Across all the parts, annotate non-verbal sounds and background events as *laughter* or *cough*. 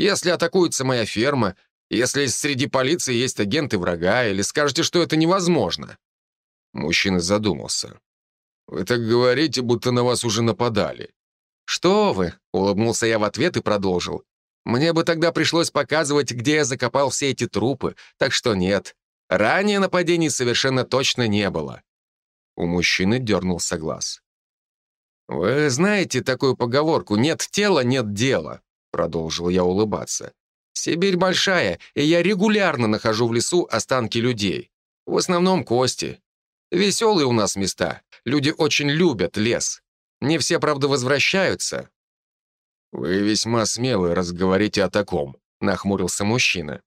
Если атакуется моя ферма, если среди полиции есть агенты врага, или скажете, что это невозможно?» Мужчина задумался. «Вы так говорите, будто на вас уже нападали». «Что вы?» — улыбнулся я в ответ и продолжил. «Мне бы тогда пришлось показывать, где я закопал все эти трупы, так что нет. Ранее нападений совершенно точно не было». У мужчины дернулся глаз. «Вы знаете такую поговорку «нет тела, нет дела», — продолжил я улыбаться. «Сибирь большая, и я регулярно нахожу в лесу останки людей. В основном кости. Веселые у нас места. Люди очень любят лес. Не все, правда, возвращаются». «Вы весьма смелы разговорите о таком», — нахмурился мужчина.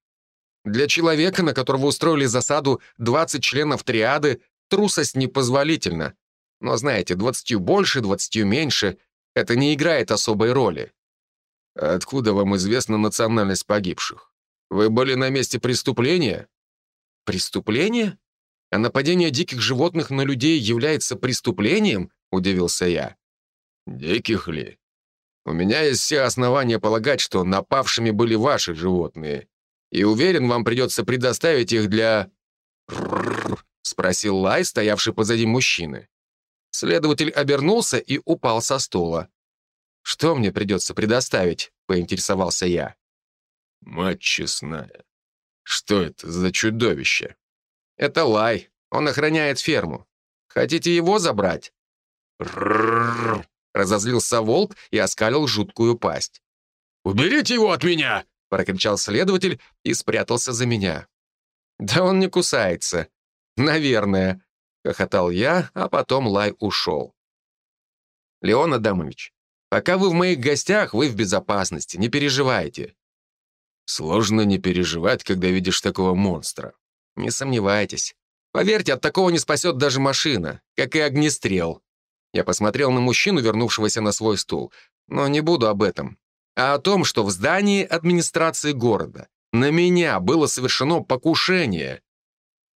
«Для человека, на которого устроили засаду 20 членов триады, трусость непозволительна. Но знаете, двадцатью больше, двадцатью меньше — это не играет особой роли. Откуда вам известна национальность погибших? Вы были на месте преступления? Преступление? А нападение диких животных на людей является преступлением? Удивился я. Диких ли? У меня есть все основания полагать, что напавшими были ваши животные. И уверен, вам придется предоставить их для... спросил Лай, стоявший позади мужчины. Следователь обернулся и упал со стула. «Что мне придется предоставить?» — поинтересовался я. «Мать честная, что это за чудовище?» «Это Лай. Он охраняет ферму. Хотите его забрать?» Разозлился волк и оскалил жуткую пасть. «Уберите его от меня!» — прокричал следователь и спрятался за меня. «Да он не кусается. Наверное. — хохотал я, а потом Лай ушел. «Леон Адамович, пока вы в моих гостях, вы в безопасности, не переживайте». «Сложно не переживать, когда видишь такого монстра». «Не сомневайтесь. Поверьте, от такого не спасет даже машина, как и огнестрел». Я посмотрел на мужчину, вернувшегося на свой стул. Но не буду об этом. А о том, что в здании администрации города на меня было совершено покушение.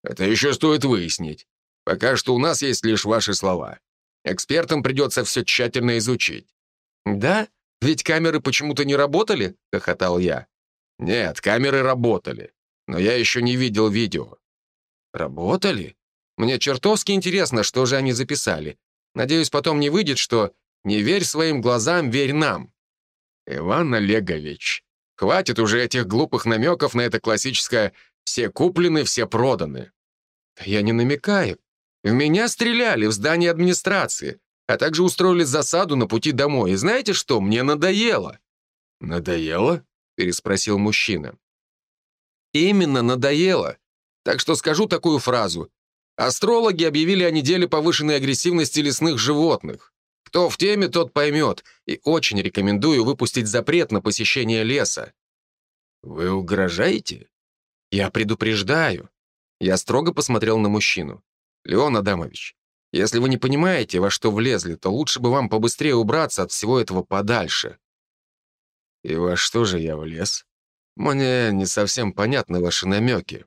Это еще стоит выяснить. Пока что у нас есть лишь ваши слова. Экспертам придется все тщательно изучить». «Да? Ведь камеры почему-то не работали?» — хохотал я. «Нет, камеры работали, но я еще не видел видео». «Работали? Мне чертовски интересно, что же они записали. Надеюсь, потом не выйдет, что «не верь своим глазам, верь нам». «Иван Олегович, хватит уже этих глупых намеков на это классическое «все куплены, все проданы». «Я не намекаю. В меня стреляли в здании администрации, а также устроили засаду на пути домой. И знаете что? Мне надоело». «Надоело?» — переспросил мужчина. «Именно надоело. Так что скажу такую фразу. Астрологи объявили о неделе повышенной агрессивности лесных животных. Кто в теме, тот поймет, и очень рекомендую выпустить запрет на посещение леса». «Вы угрожаете?» «Я предупреждаю». Я строго посмотрел на мужчину. «Леон Адамович, если вы не понимаете, во что влезли, то лучше бы вам побыстрее убраться от всего этого подальше». «И во что же я влез?» «Мне не совсем понятны ваши намеки.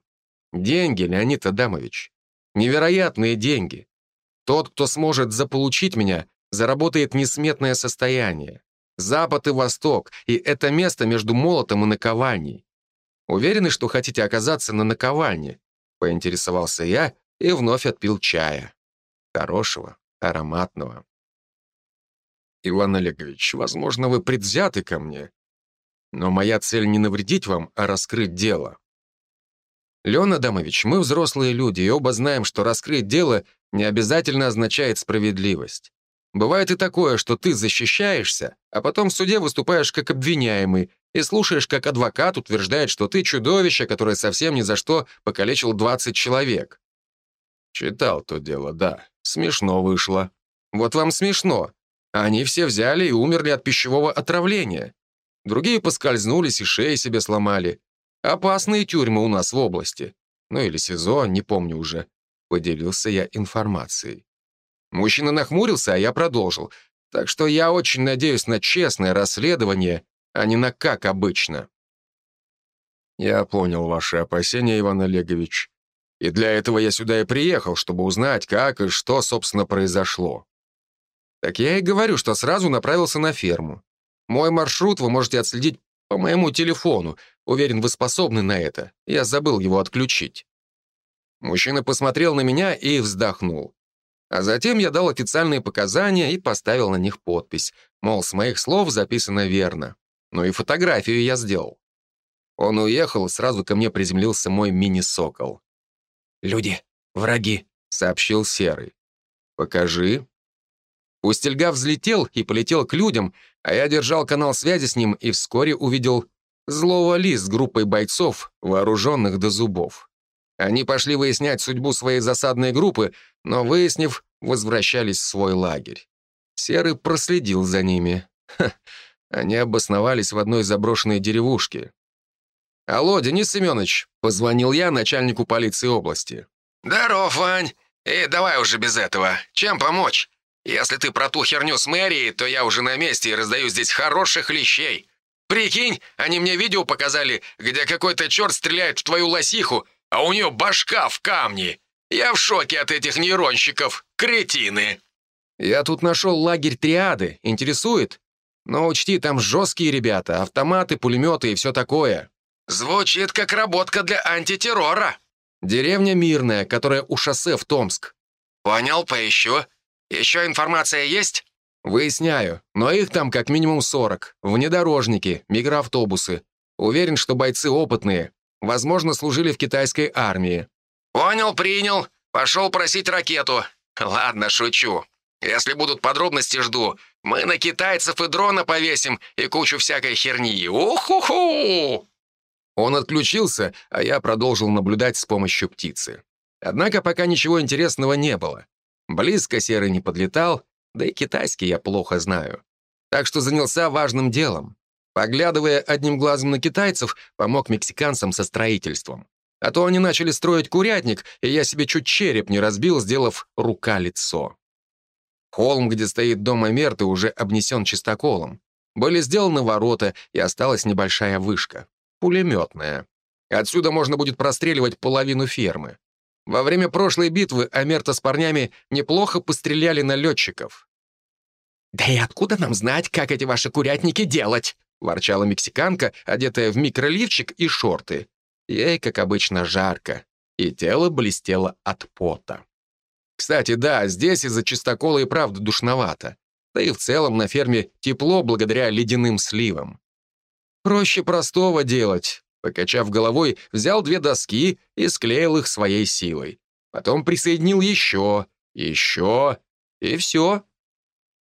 Деньги, Леонид Адамович. Невероятные деньги. Тот, кто сможет заполучить меня, заработает несметное состояние. Запад и Восток, и это место между молотом и наковальней. Уверены, что хотите оказаться на наковальне?» Поинтересовался я, и вновь отпил чая. Хорошего, ароматного. «Иван Олегович, возможно, вы предвзяты ко мне, но моя цель не навредить вам, а раскрыть дело». «Леон Адамович, мы взрослые люди, и оба знаем, что раскрыть дело не обязательно означает справедливость. Бывает и такое, что ты защищаешься, а потом в суде выступаешь как обвиняемый и слушаешь, как адвокат утверждает, что ты чудовище, которое совсем ни за что покалечил 20 человек. «Читал то дело, да. Смешно вышло». «Вот вам смешно. Они все взяли и умерли от пищевого отравления. Другие поскользнулись и шеи себе сломали. Опасные тюрьмы у нас в области. Ну или СИЗО, не помню уже». Поделился я информацией. Мужчина нахмурился, а я продолжил. Так что я очень надеюсь на честное расследование, а не на как обычно. Я понял ваши опасения, Иван Олегович. И для этого я сюда и приехал, чтобы узнать, как и что, собственно, произошло. Так я и говорю, что сразу направился на ферму. Мой маршрут вы можете отследить По моему телефону. Уверен, вы способны на это. Я забыл его отключить». Мужчина посмотрел на меня и вздохнул. А затем я дал официальные показания и поставил на них подпись, мол, с моих слов записано верно. Ну и фотографию я сделал. Он уехал, сразу ко мне приземлился мой мини-сокол. «Люди, враги», — сообщил Серый. «Покажи». Пустельга взлетел и полетел к людям, а я держал канал связи с ним и вскоре увидел злого Ли с группой бойцов, вооруженных до зубов. Они пошли выяснять судьбу своей засадной группы, но, выяснив, возвращались в свой лагерь. Серый проследил за ними. Ха, они обосновались в одной заброшенной деревушке. «Алло, Денис Семенович», — позвонил я начальнику полиции области. «Здоров, Вань. И давай уже без этого. Чем помочь? Если ты про ту херню с мэрией, то я уже на месте и раздаю здесь хороших лещей. Прикинь, они мне видео показали, где какой-то черт стреляет в твою лосиху, а у нее башка в камне. Я в шоке от этих нейронщиков. Кретины. Я тут нашел лагерь триады. Интересует? Но учти, там жесткие ребята, автоматы, пулеметы и все такое. Звучит как работка для антитеррора. Деревня Мирная, которая у шоссе в Томск. Понял, поищу. Еще информация есть? Выясняю, но их там как минимум 40. Внедорожники, микроавтобусы. Уверен, что бойцы опытные. Возможно, служили в китайской армии. «Понял, принял. Пошел просить ракету. Ладно, шучу. Если будут подробности, жду. Мы на китайцев и дрона повесим, и кучу всякой херни. Уху-ху!» Он отключился, а я продолжил наблюдать с помощью птицы. Однако пока ничего интересного не было. Близко серый не подлетал, да и китайский я плохо знаю. Так что занялся важным делом. Поглядывая одним глазом на китайцев, помог мексиканцам со строительством. А то они начали строить курятник, и я себе чуть череп не разбил, сделав рука-лицо. Холм, где стоит дом Амерты, уже обнесен чистоколом. Были сделаны ворота, и осталась небольшая вышка. Пулеметная. Отсюда можно будет простреливать половину фермы. Во время прошлой битвы Амерта с парнями неплохо постреляли на летчиков. «Да и откуда нам знать, как эти ваши курятники делать?» — ворчала мексиканка, одетая в микроливчик и шорты. Ей, как обычно, жарко, и тело блестело от пота. Кстати, да, здесь из-за чистокола и правда душновато. Да и в целом на ферме тепло благодаря ледяным сливам. Проще простого делать. Покачав головой, взял две доски и склеил их своей силой. Потом присоединил еще, еще, и все.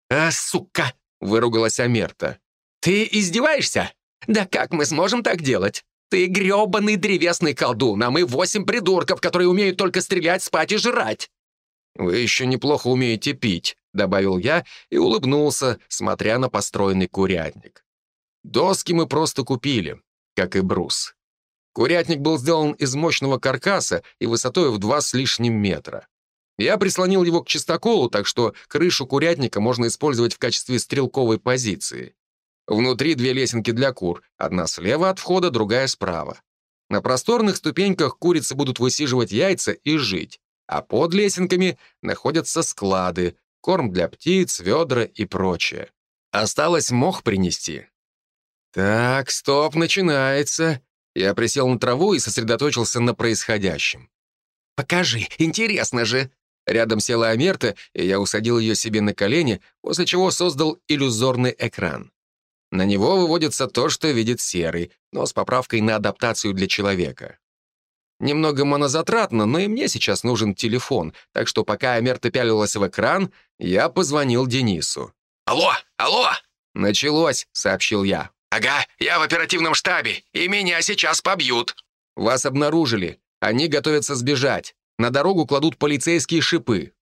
«А, сука!» — выругалась Амерта. «Ты издеваешься? Да как мы сможем так делать? Ты грёбаный древесный колдун, а мы восемь придурков, которые умеют только стрелять, спать и жрать!» «Вы еще неплохо умеете пить», — добавил я и улыбнулся, смотря на построенный курятник. Доски мы просто купили, как и брус. Курятник был сделан из мощного каркаса и высотой в два с лишним метра. Я прислонил его к чистоколу, так что крышу курятника можно использовать в качестве стрелковой позиции. Внутри две лесенки для кур, одна слева от входа, другая справа. На просторных ступеньках курицы будут высиживать яйца и жить, а под лесенками находятся склады, корм для птиц, ведра и прочее. Осталось мох принести. Так, стоп, начинается. Я присел на траву и сосредоточился на происходящем. «Покажи, интересно же!» Рядом села Амерта, и я усадил ее себе на колени, после чего создал иллюзорный экран. На него выводится то, что видит серый, но с поправкой на адаптацию для человека. Немного монозатратно, но и мне сейчас нужен телефон, так что пока Амерта пялилась в экран, я позвонил Денису. «Алло, алло!» «Началось», — сообщил я. «Ага, я в оперативном штабе, и меня сейчас побьют». «Вас обнаружили. Они готовятся сбежать. На дорогу кладут полицейские шипы».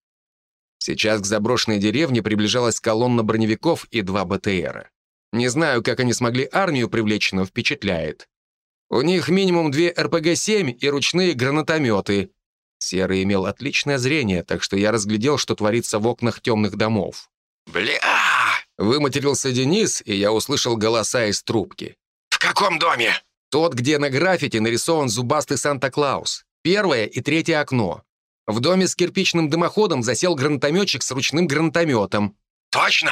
Сейчас к заброшенной деревне приближалась колонна броневиков и два БТРа. Не знаю, как они смогли армию привлечь, но впечатляет. У них минимум две РПГ-7 и ручные гранатометы. Серый имел отличное зрение, так что я разглядел, что творится в окнах темных домов. «Бля!» — выматерился Денис, и я услышал голоса из трубки. «В каком доме?» «Тот, где на граффити нарисован зубастый Санта-Клаус. Первое и третье окно. В доме с кирпичным дымоходом засел гранатометчик с ручным гранатометом». «Точно?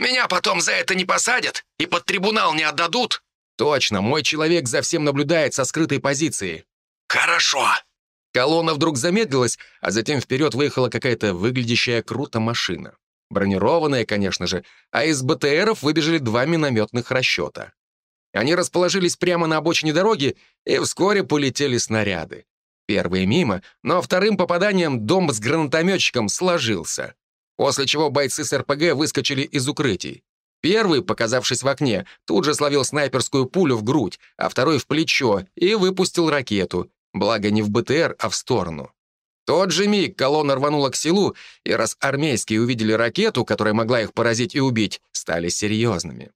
Меня потом за это не посадят и под трибунал не отдадут? Точно, мой человек за всем наблюдает со скрытой позиции. Хорошо. Колонна вдруг замедлилась, а затем вперед выехала какая-то выглядящая круто машина. Бронированная, конечно же, а из БТРов выбежали два минометных расчета. Они расположились прямо на обочине дороги, и вскоре полетели снаряды. Первые мимо, но вторым попаданием дом с гранатометчиком сложился. После чего бойцы с РПГ выскочили из укрытий. Первый, показавшись в окне, тут же словил снайперскую пулю в грудь, а второй в плечо и выпустил ракету, благо не в БТР, а в сторону. Тот же миг колонна рванула к селу, и раз армейские увидели ракету, которая могла их поразить и убить, стали серьезными.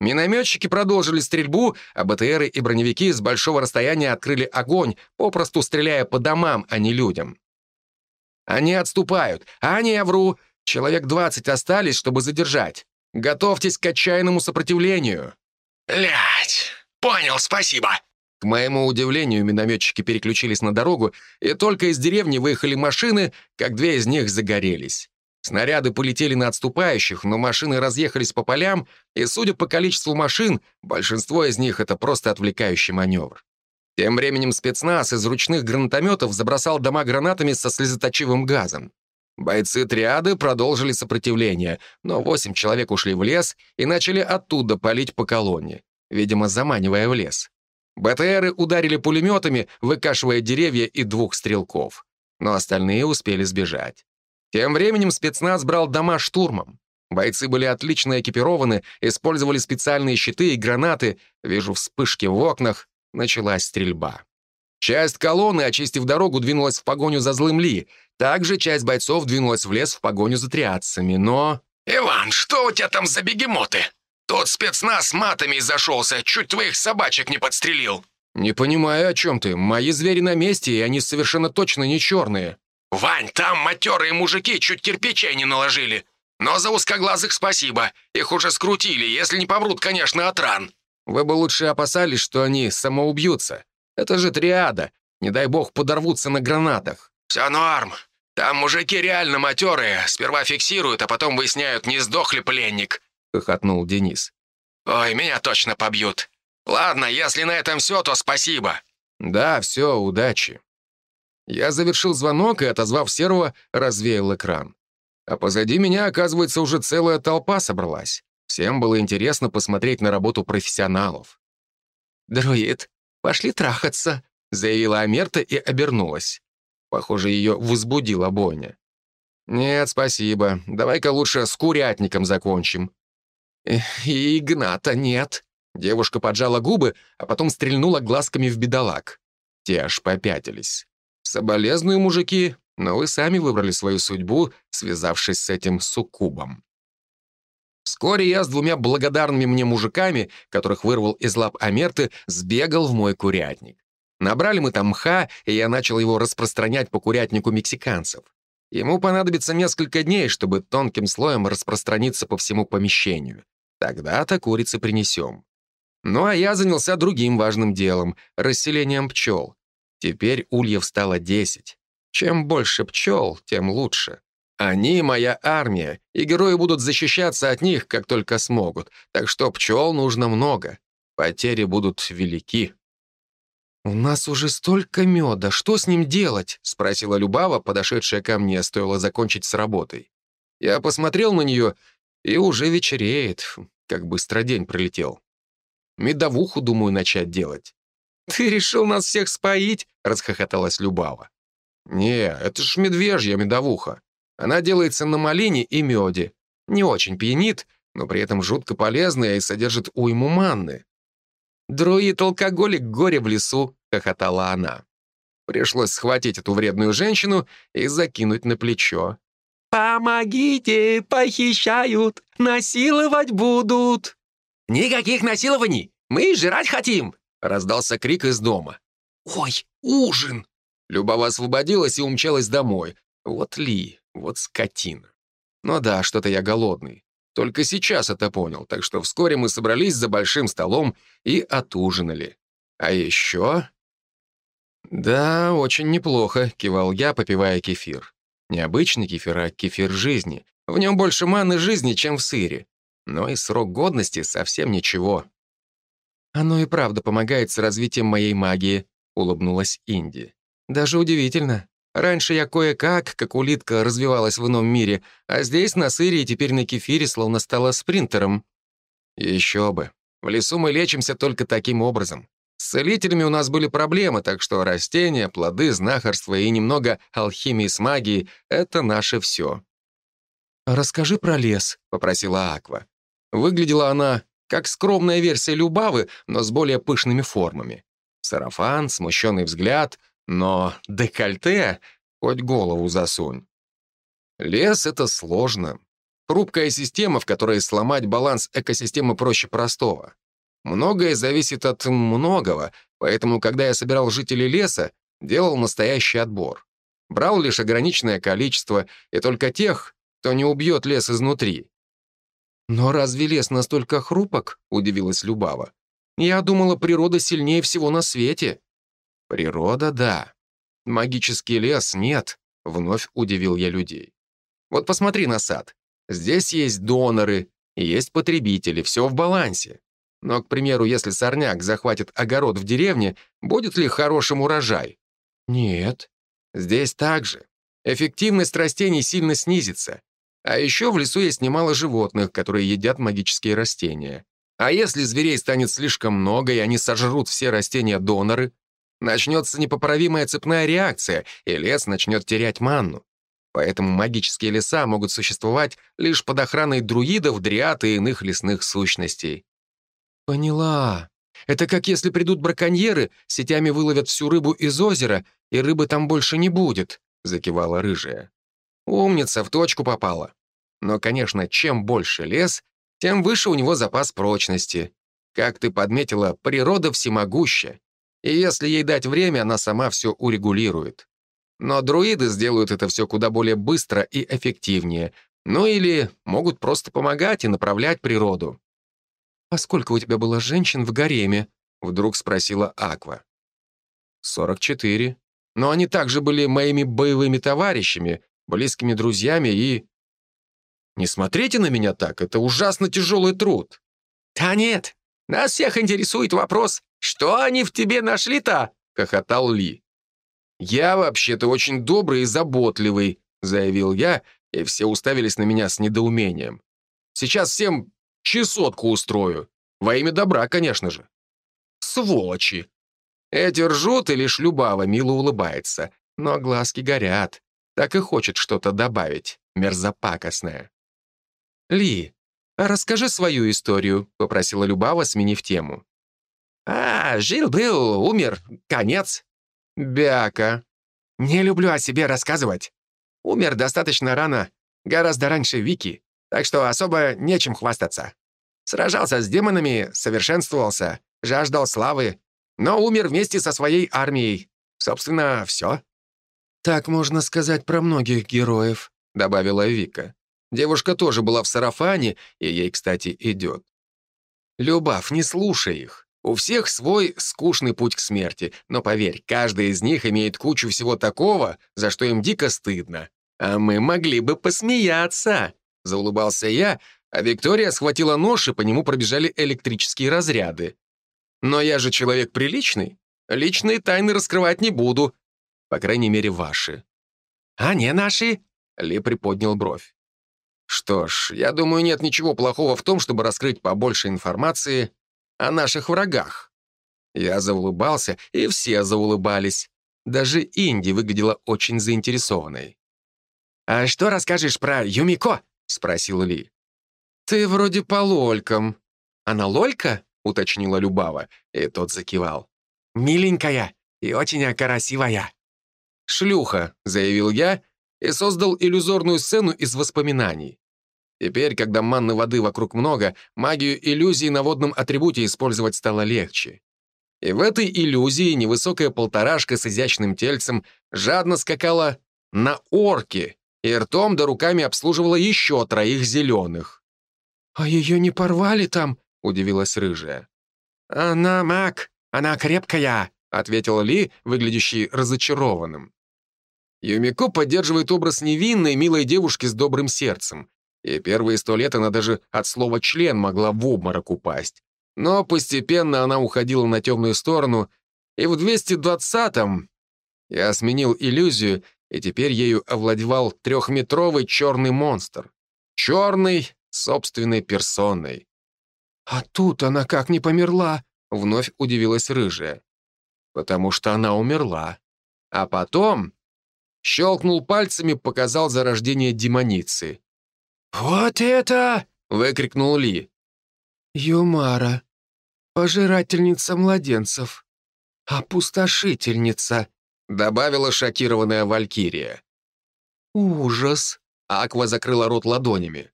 Минометчики продолжили стрельбу, а БТРы и броневики с большого расстояния открыли огонь, попросту стреляя по домам, а не людям. Они отступают, не я вру. Человек 20 остались, чтобы задержать. Готовьтесь к отчаянному сопротивлению. Лять, понял, спасибо. К моему удивлению, минометчики переключились на дорогу, и только из деревни выехали машины, как две из них загорелись. Снаряды полетели на отступающих, но машины разъехались по полям, и, судя по количеству машин, большинство из них — это просто отвлекающий маневр. Тем временем спецназ из ручных гранатометов забросал дома гранатами со слезоточивым газом. Бойцы триады продолжили сопротивление, но восемь человек ушли в лес и начали оттуда палить по колонне, видимо, заманивая в лес. БТРы ударили пулеметами, выкашивая деревья и двух стрелков. Но остальные успели сбежать. Тем временем спецназ брал дома штурмом. Бойцы были отлично экипированы, использовали специальные щиты и гранаты. Вижу вспышки в окнах. Началась стрельба. Часть колонны, очистив дорогу, двинулась в погоню за злым Ли. Также часть бойцов двинулась в лес в погоню за триадцами, но... «Иван, что у тебя там за бегемоты? Тот спецназ матами зашелся, чуть твоих собачек не подстрелил». «Не понимаю, о чем ты. Мои звери на месте, и они совершенно точно не черные». «Вань, там матерые мужики чуть кирпичей не наложили. Но за узкоглазых спасибо. Их уже скрутили, если не помрут, конечно, от ран». «Вы бы лучше опасались, что они самоубьются. Это же триада. Не дай бог подорвутся на гранатах». «Все норм. Там мужики реально матерые. Сперва фиксируют, а потом выясняют, не сдох ли пленник», — хохотнул Денис. «Ой, меня точно побьют. Ладно, если на этом все, то спасибо». «Да, все, удачи». Я завершил звонок и, отозвав серого, развеял экран. А позади меня, оказывается, уже целая толпа собралась. Всем было интересно посмотреть на работу профессионалов. «Друид, пошли трахаться», — заявила Амерта и обернулась. Похоже, ее возбудила бойня. «Нет, спасибо. Давай-ка лучше с курятником закончим». «И Игната нет». Девушка поджала губы, а потом стрельнула глазками в бедолаг. Те аж попятились. Соболезную, мужики, но вы сами выбрали свою судьбу, связавшись с этим суккубом. Вскоре я с двумя благодарными мне мужиками, которых вырвал из лап Амерты, сбегал в мой курятник. Набрали мы там мха, и я начал его распространять по курятнику мексиканцев. Ему понадобится несколько дней, чтобы тонким слоем распространиться по всему помещению. Тогда-то курицы принесем. Ну а я занялся другим важным делом — расселением пчел. Теперь ульев стало десять. Чем больше пчел, тем лучше. Они — моя армия, и герои будут защищаться от них, как только смогут. Так что пчел нужно много. Потери будут велики. «У нас уже столько меда, что с ним делать?» — спросила Любава, подошедшая ко мне, стоило закончить с работой. Я посмотрел на нее, и уже вечереет. Как быстро день пролетел. Медовуху, думаю, начать делать. «Ты решил нас всех споить?» — расхохоталась Любава. «Не, это ж медвежья медовуха. Она делается на малине и меде. Не очень пьянит, но при этом жутко полезная и содержит уйму манны». «Друид-алкоголик горе в лесу», — хохотала она. Пришлось схватить эту вредную женщину и закинуть на плечо. «Помогите, похищают, насиловать будут!» «Никаких насилований! Мы жрать хотим!» Раздался крик из дома. «Ой, ужин!» Любова освободилась и умчалась домой. Вот Ли, вот скотина. Ну да, что-то я голодный. Только сейчас это понял, так что вскоре мы собрались за большим столом и отужинали. А еще... «Да, очень неплохо», — кивал я, попивая кефир. Необычный кефир, а кефир жизни. В нем больше маны жизни, чем в сыре. Но и срок годности совсем ничего. «Оно и правда помогает с развитием моей магии», — улыбнулась Инди. «Даже удивительно. Раньше я кое-как, как улитка, развивалась в ином мире, а здесь, на сыре и теперь на кефире, словно стала спринтером». «Еще бы. В лесу мы лечимся только таким образом. С целителями у нас были проблемы, так что растения, плоды, знахарство и немного алхимии с магией — это наше все». «Расскажи про лес», — попросила Аква. Выглядела она как скромная версия Любавы, но с более пышными формами. Сарафан, смущенный взгляд, но декольте хоть голову засунь. Лес — это сложно. Хрупкая система, в которой сломать баланс экосистемы проще простого. Многое зависит от многого, поэтому, когда я собирал жителей леса, делал настоящий отбор. Брал лишь ограниченное количество, и только тех, кто не убьет лес изнутри. «Но разве лес настолько хрупок?» — удивилась Любава. «Я думала, природа сильнее всего на свете». «Природа — да. Магический лес — нет», — вновь удивил я людей. «Вот посмотри на сад. Здесь есть доноры, есть потребители, все в балансе. Но, к примеру, если сорняк захватит огород в деревне, будет ли хорошим урожай? Нет. Здесь также. Эффективность растений сильно снизится. А еще в лесу есть немало животных, которые едят магические растения. А если зверей станет слишком много, и они сожрут все растения-доноры, начнется непоправимая цепная реакция, и лес начнет терять манну. Поэтому магические леса могут существовать лишь под охраной друидов, дриад и иных лесных сущностей. «Поняла. Это как если придут браконьеры, сетями выловят всю рыбу из озера, и рыбы там больше не будет», — закивала рыжая. Умница, в точку попала. Но, конечно, чем больше лес, тем выше у него запас прочности. Как ты подметила, природа всемогуща. И если ей дать время, она сама все урегулирует. Но друиды сделают это все куда более быстро и эффективнее. Ну или могут просто помогать и направлять природу. «А сколько у тебя было женщин в гареме?» — вдруг спросила Аква. «Сорок четыре. Но они также были моими боевыми товарищами, близкими друзьями и... Не смотрите на меня так, это ужасно тяжелый труд. Да нет, нас всех интересует вопрос, что они в тебе нашли-то? Хохотал Ли. Я вообще-то очень добрый и заботливый, заявил я, и все уставились на меня с недоумением. Сейчас всем чесотку устрою. Во имя добра, конечно же. Сволочи. Эти ржут, и лишь Любава мило улыбается, но глазки горят. Так и хочет что-то добавить, мерзопакостное. «Ли, расскажи свою историю», — попросила Любава, сменив тему. «А, жил-был, умер, конец». «Бяка». «Не люблю о себе рассказывать. Умер достаточно рано, гораздо раньше Вики, так что особо нечем хвастаться. Сражался с демонами, совершенствовался, жаждал славы, но умер вместе со своей армией. Собственно, все. «Так можно сказать про многих героев», — добавила Вика. Девушка тоже была в сарафане, и ей, кстати, идет. «Любав, не слушай их. У всех свой скучный путь к смерти, но поверь, каждый из них имеет кучу всего такого, за что им дико стыдно. А мы могли бы посмеяться», — заулыбался я, а Виктория схватила нож, и по нему пробежали электрические разряды. «Но я же человек приличный. Личные тайны раскрывать не буду, по крайней мере, ваши». «А не наши?» — Ли приподнял бровь. «Что ж, я думаю, нет ничего плохого в том, чтобы раскрыть побольше информации о наших врагах». Я заулыбался, и все заулыбались. Даже Инди выглядела очень заинтересованной. «А что расскажешь про Юмико?» — спросил Ли. «Ты вроде по лолькам». «Она лолька?» — уточнила Любава, и тот закивал. «Миленькая и очень красивая». «Шлюха», — заявил я и создал иллюзорную сцену из воспоминаний. Теперь, когда манны воды вокруг много, магию иллюзии на водном атрибуте использовать стало легче. И в этой иллюзии невысокая полторашка с изящным тельцем жадно скакала на орке и ртом да руками обслуживала еще троих зеленых. «А ее не порвали там?» — удивилась рыжая. «Она маг, она крепкая», — ответил Ли, выглядящий разочарованным. Юмико поддерживает образ невинной, милой девушки с добрым сердцем. И первые сто лет она даже от слова «член» могла в обморок упасть. Но постепенно она уходила на темную сторону, и в 220-м я сменил иллюзию, и теперь ею овладевал трехметровый черный монстр. Черный, собственной персоной. «А тут она как не померла?» — вновь удивилась рыжая. «Потому что она умерла. А потом...» Щелкнул пальцами, показал зарождение демоницы. «Вот это!» — выкрикнул Ли. «Юмара, пожирательница младенцев, опустошительница», — добавила шокированная Валькирия. «Ужас!» — Аква закрыла рот ладонями.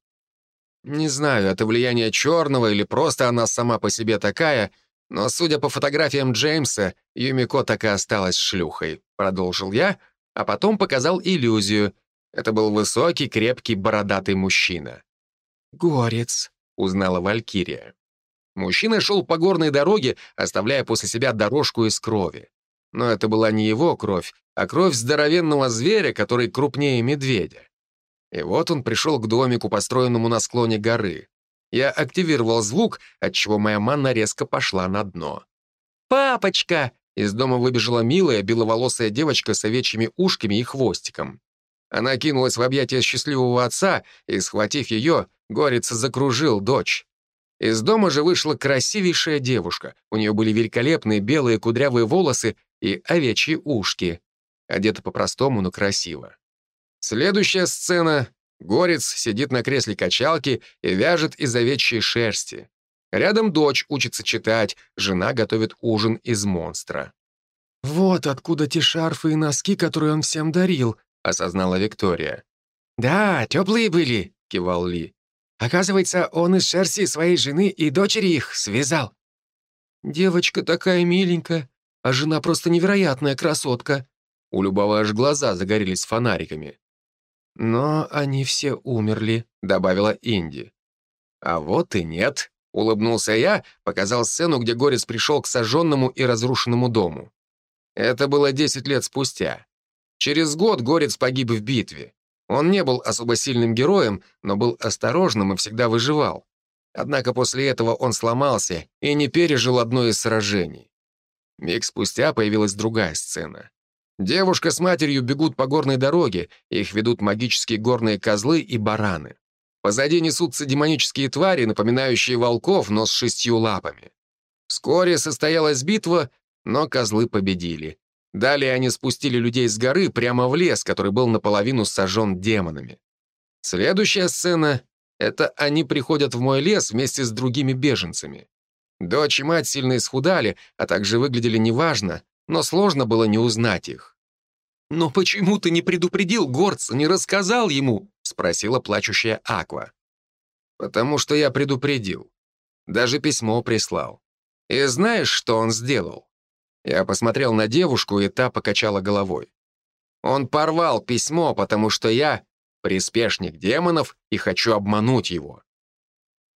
Не знаю, это влияние черного или просто она сама по себе такая, но, судя по фотографиям Джеймса, Юмико так и осталась шлюхой, продолжил я, а потом показал иллюзию. Это был высокий, крепкий, бородатый мужчина. «Горец», — узнала Валькирия. Мужчина шел по горной дороге, оставляя после себя дорожку из крови. Но это была не его кровь, а кровь здоровенного зверя, который крупнее медведя. И вот он пришел к домику, построенному на склоне горы. Я активировал звук, отчего моя манна резко пошла на дно. «Папочка!» Из дома выбежала милая, беловолосая девочка с овечьими ушками и хвостиком. Она кинулась в объятия счастливого отца, и, схватив ее, горец закружил дочь. Из дома же вышла красивейшая девушка. У нее были великолепные белые кудрявые волосы и овечьи ушки. Одета по-простому, но красиво. Следующая сцена. Горец сидит на кресле качалки и вяжет из овечьей шерсти. Рядом дочь учится читать, жена готовит ужин из монстра. «Вот откуда те шарфы и носки, которые он всем дарил», — осознала Виктория. «Да, теплые были», — кивал Ли. «Оказывается, он из шерсти своей жены и дочери их связал». «Девочка такая миленькая, а жена просто невероятная красотка». У Любова аж глаза загорелись фонариками. «Но они все умерли», — добавила Инди. «А вот и нет», — улыбнулся я, показал сцену, где Горец пришел к сожженному и разрушенному дому. Это было 10 лет спустя. Через год Горец погиб в битве. Он не был особо сильным героем, но был осторожным и всегда выживал. Однако после этого он сломался и не пережил одно из сражений. Миг спустя появилась другая сцена. Девушка с матерью бегут по горной дороге, их ведут магические горные козлы и бараны. Позади несутся демонические твари, напоминающие волков, но с шестью лапами. Вскоре состоялась битва, но козлы победили. Далее они спустили людей с горы прямо в лес, который был наполовину сожжен демонами. Следующая сцена — это они приходят в мой лес вместе с другими беженцами. Дочь и мать сильно исхудали, а также выглядели неважно, но сложно было не узнать их. «Но почему ты не предупредил горца, не рассказал ему?» — спросила плачущая Аква. «Потому что я предупредил. Даже письмо прислал. И знаешь, что он сделал?» Я посмотрел на девушку, и та покачала головой. Он порвал письмо, потому что я приспешник демонов и хочу обмануть его.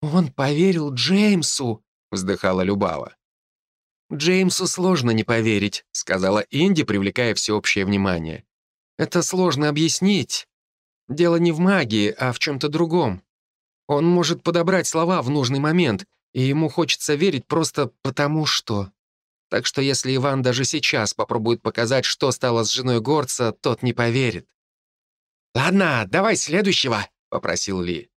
«Он поверил Джеймсу», — вздыхала Любава. «Джеймсу сложно не поверить», — сказала Инди, привлекая всеобщее внимание. «Это сложно объяснить. Дело не в магии, а в чем-то другом. Он может подобрать слова в нужный момент, и ему хочется верить просто потому что. Так что если Иван даже сейчас попробует показать, что стало с женой горца, тот не поверит». «Ладно, давай следующего», — попросил Ли.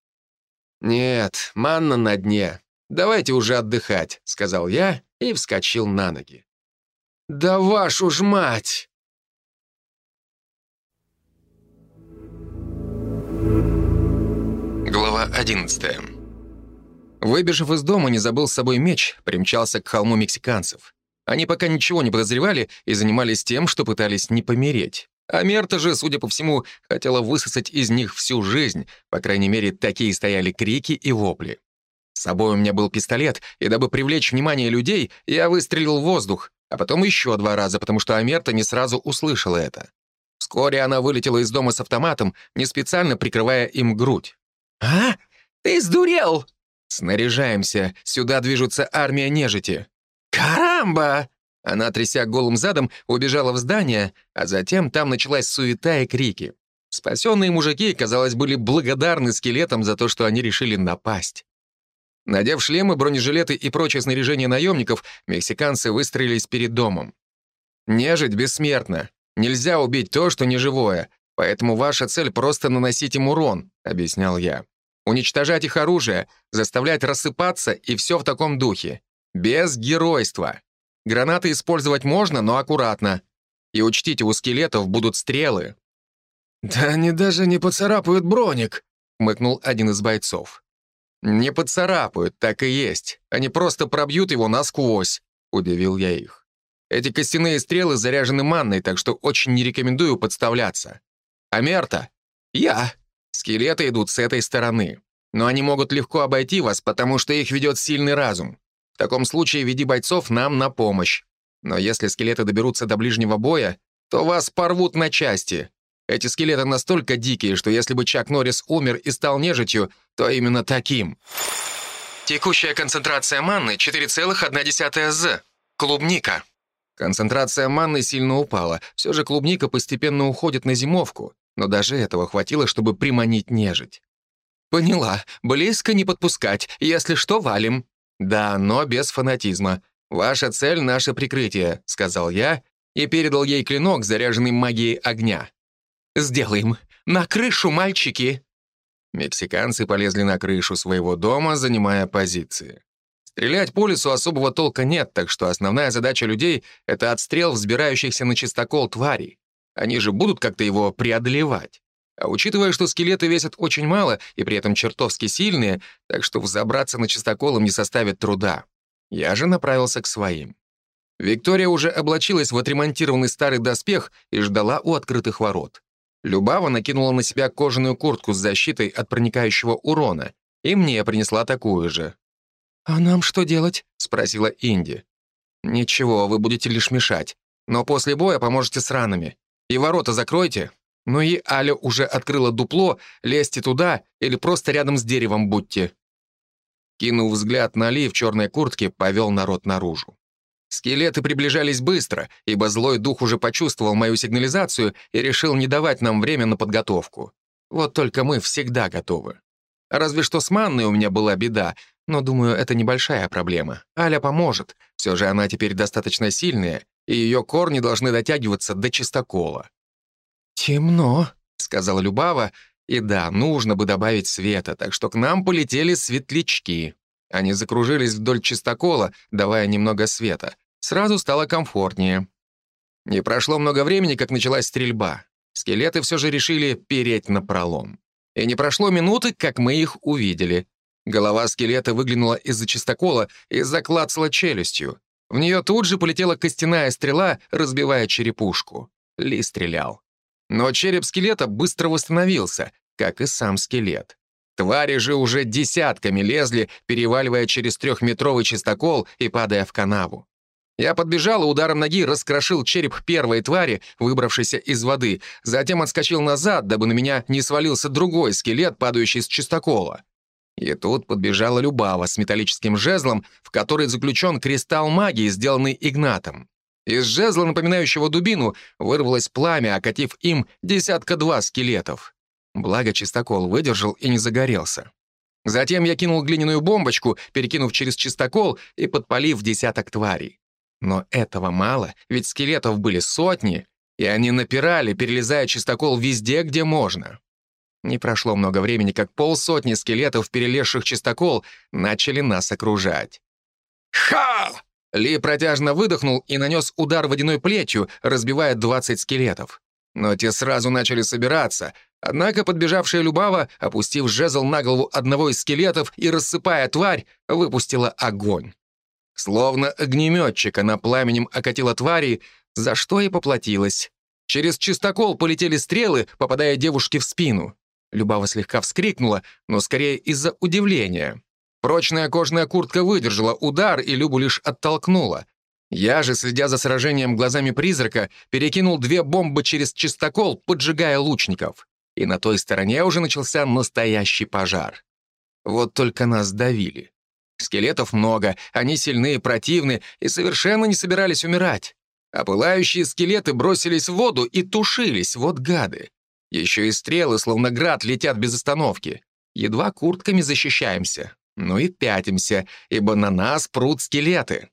«Нет, манна на дне. Давайте уже отдыхать», — сказал я и вскочил на ноги. «Да вашу ж мать!» Глава 11 Выбежав из дома, не забыл с собой меч, примчался к холму мексиканцев. Они пока ничего не подозревали и занимались тем, что пытались не помереть. А Мерта же, судя по всему, хотела высосать из них всю жизнь, по крайней мере, такие стояли крики и вопли. С собой у меня был пистолет, и дабы привлечь внимание людей, я выстрелил в воздух, а потом еще два раза, потому что Амерта не сразу услышала это. Вскоре она вылетела из дома с автоматом, не специально прикрывая им грудь. «А? Ты сдурел!» «Снаряжаемся, сюда движется армия нежити». «Карамба!» Она, тряся голым задом, убежала в здание, а затем там началась суета и крики. Спасенные мужики, казалось, были благодарны скелетам за то, что они решили напасть. Надев шлемы, бронежилеты и прочее снаряжение наемников, мексиканцы выстроились перед домом. Нежить бессмертна. Нельзя убить то, что неживое, поэтому ваша цель — просто наносить им урон, — объяснял я. Уничтожать их оружие, заставлять рассыпаться и все в таком духе. Без геройства. Гранаты использовать можно, но аккуратно. И учтите, у скелетов будут стрелы». «Да они даже не поцарапают броник», — мыкнул один из бойцов. «Не поцарапают, так и есть. Они просто пробьют его насквозь», — удивил я их. «Эти костяные стрелы заряжены манной, так что очень не рекомендую подставляться. Амерта?» «Я». «Скелеты идут с этой стороны. Но они могут легко обойти вас, потому что их ведет сильный разум. Таком случае веди бойцов нам на помощь. Но если скелеты доберутся до ближнего боя, то вас порвут на части. Эти скелеты настолько дикие, что если бы Чак Норрис умер и стал нежитью, то именно таким. Текущая концентрация манны 4,1 З. Клубника. Концентрация манны сильно упала. Все же клубника постепенно уходит на зимовку, но даже этого хватило, чтобы приманить нежить. «Поняла. Близко не подпускать. Если что, валим». «Да, но без фанатизма. Ваша цель — наше прикрытие», — сказал я и передал ей клинок, заряженный магией огня. «Сделаем. На крышу, мальчики!» Мексиканцы полезли на крышу своего дома, занимая позиции. Стрелять по лесу особого толка нет, так что основная задача людей — это отстрел взбирающихся на чистокол тварей. Они же будут как-то его преодолевать. А учитывая, что скелеты весят очень мало и при этом чертовски сильные, так что взобраться на чистокол им не составит труда. Я же направился к своим. Виктория уже облачилась в отремонтированный старый доспех и ждала у открытых ворот. Любава накинула на себя кожаную куртку с защитой от проникающего урона, и мне принесла такую же. «А нам что делать?» — спросила Инди. «Ничего, вы будете лишь мешать. Но после боя поможете с ранами. И ворота закройте, ну и Аля уже открыла дупло, лезьте туда или просто рядом с деревом будьте. Кинув взгляд на Ли в черной куртке, повел народ наружу. Скелеты приближались быстро, ибо злой дух уже почувствовал мою сигнализацию и решил не давать нам время на подготовку. Вот только мы всегда готовы. Разве что с манной у меня была беда, но, думаю, это небольшая проблема. Аля поможет, все же она теперь достаточно сильная, и ее корни должны дотягиваться до чистокола. «Темно», — сказала Любава, и да, нужно бы добавить света, так что к нам полетели светлячки. Они закружились вдоль чистокола, давая немного света. Сразу стало комфортнее. Не прошло много времени, как началась стрельба. Скелеты все же решили переть на пролом. И не прошло минуты, как мы их увидели. Голова скелета выглянула из-за чистокола и заклацала челюстью. В нее тут же полетела костяная стрела, разбивая черепушку. Ли стрелял. Но череп скелета быстро восстановился, как и сам скелет. Твари же уже десятками лезли, переваливая через трехметровый чистокол и падая в канаву. Я подбежал и ударом ноги раскрошил череп первой твари, выбравшейся из воды, затем отскочил назад, дабы на меня не свалился другой скелет, падающий с чистокола. И тут подбежала Любава с металлическим жезлом, в который заключен кристалл магии, сделанный Игнатом. Из жезла, напоминающего дубину, вырвалось пламя, окатив им десятка-два скелетов. Благо, чистокол выдержал и не загорелся. Затем я кинул глиняную бомбочку, перекинув через чистокол и подпалив десяток тварей. Но этого мало, ведь скелетов были сотни, и они напирали, перелезая чистокол везде, где можно. Не прошло много времени, как полсотни скелетов, перелезших чистокол, начали нас окружать. «Ха!» Ли протяжно выдохнул и нанес удар водяной плетью, разбивая 20 скелетов. Но те сразу начали собираться, однако подбежавшая Любава, опустив жезл на голову одного из скелетов и рассыпая тварь, выпустила огонь. Словно огнеметчик она пламенем окатила твари, за что и поплатилась. Через чистокол полетели стрелы, попадая девушке в спину. Любава слегка вскрикнула, но скорее из-за удивления. Прочная кожаная куртка выдержала удар и Любу лишь оттолкнула. Я же, следя за сражением глазами призрака, перекинул две бомбы через чистокол, поджигая лучников. И на той стороне уже начался настоящий пожар. Вот только нас давили. Скелетов много, они сильные, противны и совершенно не собирались умирать. А пылающие скелеты бросились в воду и тушились, вот гады. Еще и стрелы, словно град, летят без остановки. Едва куртками защищаемся. Ну и пятимся, ибо на нас прут скелеты.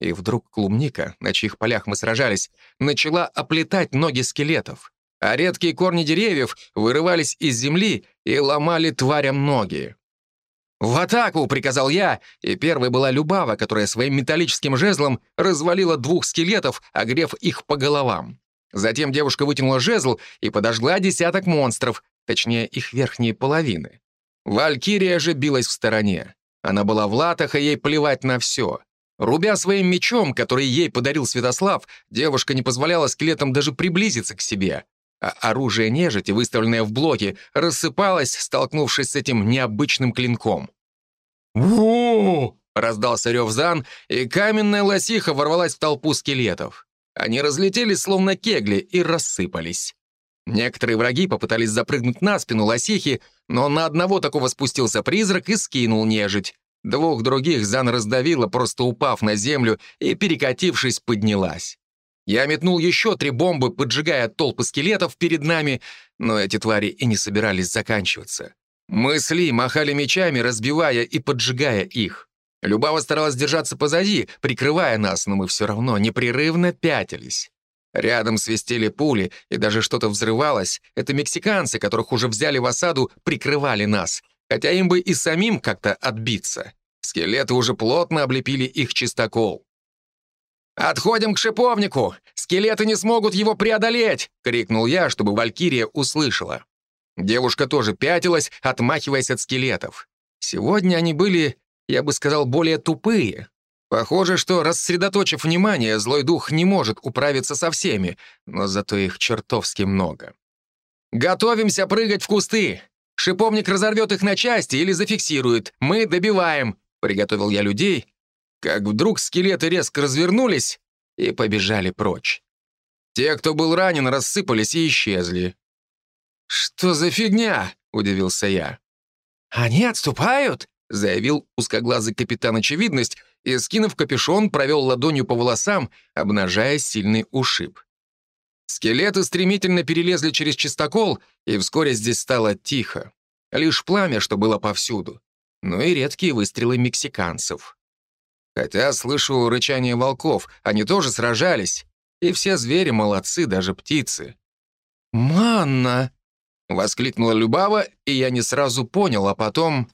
И вдруг клубника, на чьих полях мы сражались, начала оплетать ноги скелетов, а редкие корни деревьев вырывались из земли и ломали тварям ноги. «В атаку!» — приказал я, и первой была Любава, которая своим металлическим жезлом развалила двух скелетов, огрев их по головам. Затем девушка вытянула жезл и подожгла десяток монстров, точнее, их верхние половины. Валькирия же билась в стороне. Она была в латах, и ей плевать на все. Рубя своим мечом, который ей подарил Святослав, девушка не позволяла скелетам даже приблизиться к себе а оружие нежити, выставленное в блоке, рассыпалось, столкнувшись с этим необычным клинком. «Ву!» — раздался рев Зан, и каменная лосиха ворвалась в толпу скелетов. Они разлетелись, словно кегли, и рассыпались. Некоторые враги попытались запрыгнуть на спину лосихи, но на одного такого спустился призрак и скинул нежить. Двух других Зан раздавила, просто упав на землю и, перекатившись, поднялась. Я метнул еще три бомбы, поджигая толпы скелетов перед нами, но эти твари и не собирались заканчиваться. Мы сли, махали мечами, разбивая и поджигая их. Любава старалась держаться позади, прикрывая нас, но мы все равно непрерывно пятились. Рядом свистели пули, и даже что-то взрывалось. Это мексиканцы, которых уже взяли в осаду, прикрывали нас. Хотя им бы и самим как-то отбиться. Скелеты уже плотно облепили их чистокол. «Отходим к шиповнику! Скелеты не смогут его преодолеть!» — крикнул я, чтобы Валькирия услышала. Девушка тоже пятилась, отмахиваясь от скелетов. Сегодня они были, я бы сказал, более тупые. Похоже, что, рассредоточив внимание, злой дух не может управиться со всеми, но зато их чертовски много. «Готовимся прыгать в кусты! Шиповник разорвет их на части или зафиксирует. Мы добиваем!» — приготовил я людей, как вдруг скелеты резко развернулись и побежали прочь. Те, кто был ранен, рассыпались и исчезли. «Что за фигня?» — удивился я. «Они отступают?» — заявил узкоглазый капитан Очевидность и, скинув капюшон, провел ладонью по волосам, обнажая сильный ушиб. Скелеты стремительно перелезли через чистокол, и вскоре здесь стало тихо. Лишь пламя, что было повсюду. Ну и редкие выстрелы мексиканцев. Хотя слышу рычание волков, они тоже сражались. И все звери молодцы, даже птицы. «Манна!» — воскликнула Любава, и я не сразу понял, а потом...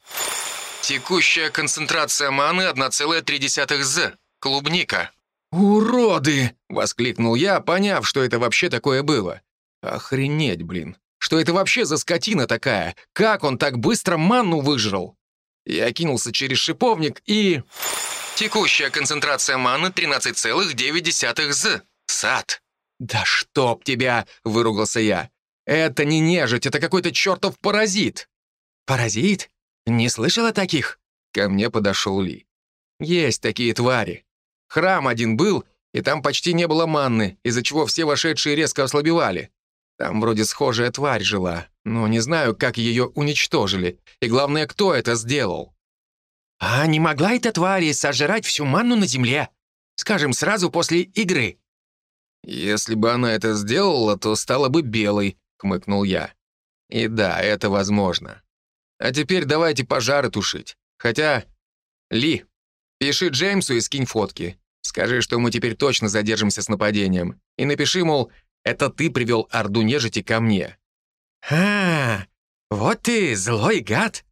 «Текущая концентрация маны 1,3 З. Клубника». «Уроды!» — воскликнул я, поняв, что это вообще такое было. «Охренеть, блин! Что это вообще за скотина такая? Как он так быстро манну выжрал?» Я кинулся через шиповник и... Текущая концентрация маны 13,9 З. Сад. «Да чтоб тебя!» — выругался я. «Это не нежить, это какой-то чертов паразит!» «Паразит? Не слышал о таких?» Ко мне подошел Ли. «Есть такие твари. Храм один был, и там почти не было манны, из-за чего все вошедшие резко ослабевали. Там вроде схожая тварь жила, но не знаю, как ее уничтожили. И главное, кто это сделал. А не могла эта тварь сожрать всю манну на земле? Скажем, сразу после игры?» «Если бы она это сделала, то стала бы белой», — хмыкнул я. «И да, это возможно. А теперь давайте пожары тушить. Хотя... Ли, пиши Джеймсу и скинь фотки. Скажи, что мы теперь точно задержимся с нападением. И напиши, мол, это ты привел Орду Нежити ко мне». «А, вот ты злой гад!»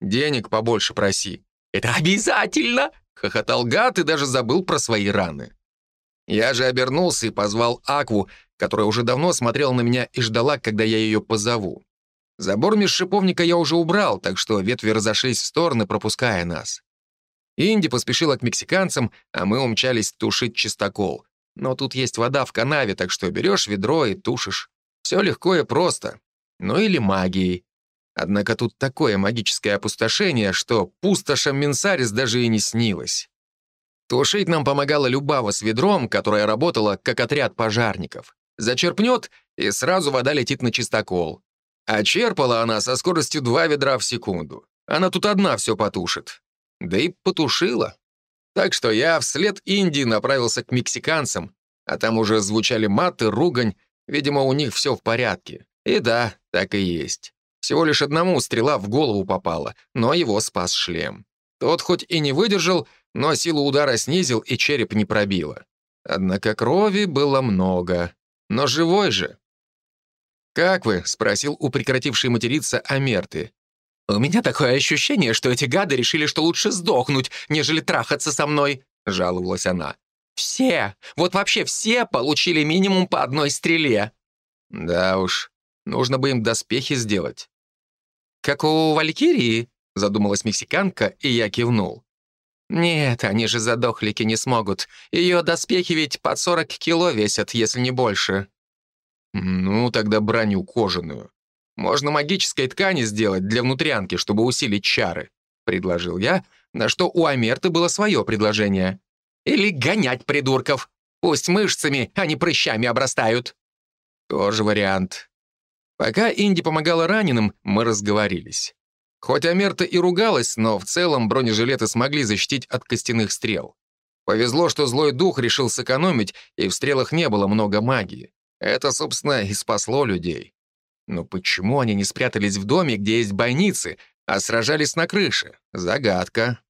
«Денег побольше проси. «Это обязательно!» — хохотал гад и даже забыл про свои раны. Я же обернулся и позвал Акву, которая уже давно смотрела на меня и ждала, когда я ее позову. Забор меж шиповника я уже убрал, так что ветви разошлись в стороны, пропуская нас. Инди поспешила к мексиканцам, а мы умчались тушить чистокол. Но тут есть вода в канаве, так что берешь ведро и тушишь. Все легко и просто. Ну или магией. Однако тут такое магическое опустошение, что пустошам Минсарис даже и не снилось. Тушить нам помогала Любава с ведром, которая работала как отряд пожарников. Зачерпнет, и сразу вода летит на чистокол. А черпала она со скоростью два ведра в секунду. Она тут одна все потушит. Да и потушила. Так что я вслед Индии направился к мексиканцам, а там уже звучали маты, ругань, видимо, у них все в порядке. И да, так и есть. Всего лишь одному стрела в голову попала, но его спас шлем. Тот хоть и не выдержал, но силу удара снизил и череп не пробило. Однако крови было много. Но живой же. «Как вы?» — спросил у прекратившей материться Амерты. «У меня такое ощущение, что эти гады решили, что лучше сдохнуть, нежели трахаться со мной», — жаловалась она. «Все, вот вообще все получили минимум по одной стреле». «Да уж, нужно бы им доспехи сделать». «Как у Валькирии?» — задумалась мексиканка, и я кивнул. «Нет, они же задохлики не смогут. Ее доспехи ведь под 40 кило весят, если не больше». «Ну, тогда броню кожаную. Можно магической ткани сделать для внутрянки, чтобы усилить чары», — предложил я, на что у Амерты было свое предложение. «Или гонять придурков. Пусть мышцами, а не прыщами обрастают». Тоже вариант. Пока Инди помогала раненым, мы разговорились. Хоть Амерта и ругалась, но в целом бронежилеты смогли защитить от костяных стрел. Повезло, что злой дух решил сэкономить, и в стрелах не было много магии. Это, собственно, и спасло людей. Но почему они не спрятались в доме, где есть бойницы, а сражались на крыше? Загадка.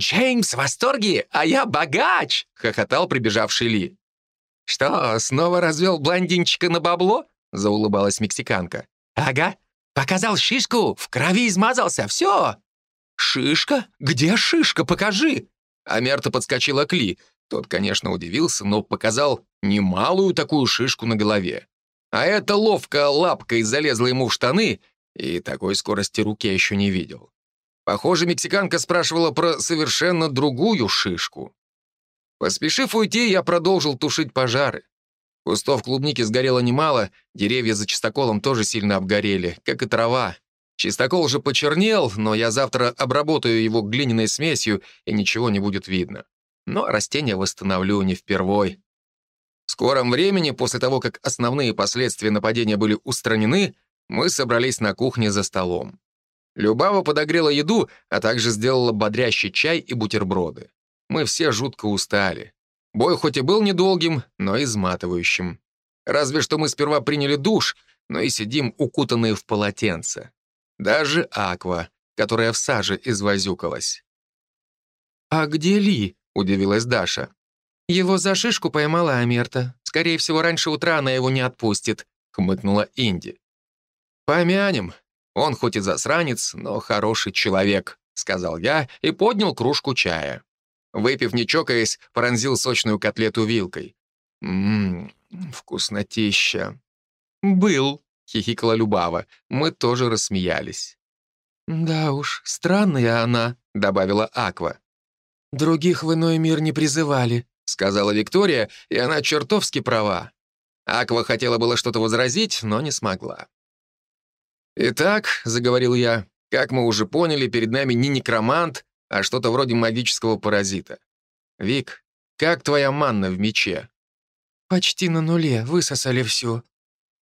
«Джеймс в восторге, а я богач!» — хохотал прибежавший Ли. «Что, снова развел блондинчика на бабло?» — заулыбалась мексиканка. «Ага, показал шишку, в крови измазался, все!» «Шишка? Где шишка? Покажи!» Амерта подскочила к Ли. Тот, конечно, удивился, но показал немалую такую шишку на голове. А эта ловко лапкой залезла ему в штаны, и такой скорости руки я еще не видел. Похоже, мексиканка спрашивала про совершенно другую шишку. Поспешив уйти, я продолжил тушить пожары. Кустов клубники сгорело немало, деревья за чистоколом тоже сильно обгорели, как и трава. Чистокол же почернел, но я завтра обработаю его глиняной смесью, и ничего не будет видно. Но растения восстановлю не впервой. В скором времени, после того, как основные последствия нападения были устранены, мы собрались на кухне за столом. Любава подогрела еду, а также сделала бодрящий чай и бутерброды. Мы все жутко устали. Бой хоть и был недолгим, но изматывающим. Разве что мы сперва приняли душ, но и сидим укутанные в полотенце. Даже Аква, которая в саже извозюкалась. «А где Ли?» — удивилась Даша. «Его за шишку поймала Амерта. Скорее всего, раньше утра она его не отпустит», — хмыкнула Инди. «Помянем. Он хоть и засранец, но хороший человек», — сказал я и поднял кружку чая. Выпив, не чокаясь, пронзил сочную котлету вилкой. «Ммм, вкуснотища». «Был», — хихикала Любава. Мы тоже рассмеялись. «Да уж, странная она», — добавила Аква. «Других в иной мир не призывали», — сказала Виктория, и она чертовски права. Аква хотела было что-то возразить, но не смогла. «Итак», — заговорил я, — «как мы уже поняли, перед нами не некромант, а что-то вроде магического паразита. Вик, как твоя манна в мече?» «Почти на нуле, высосали всю».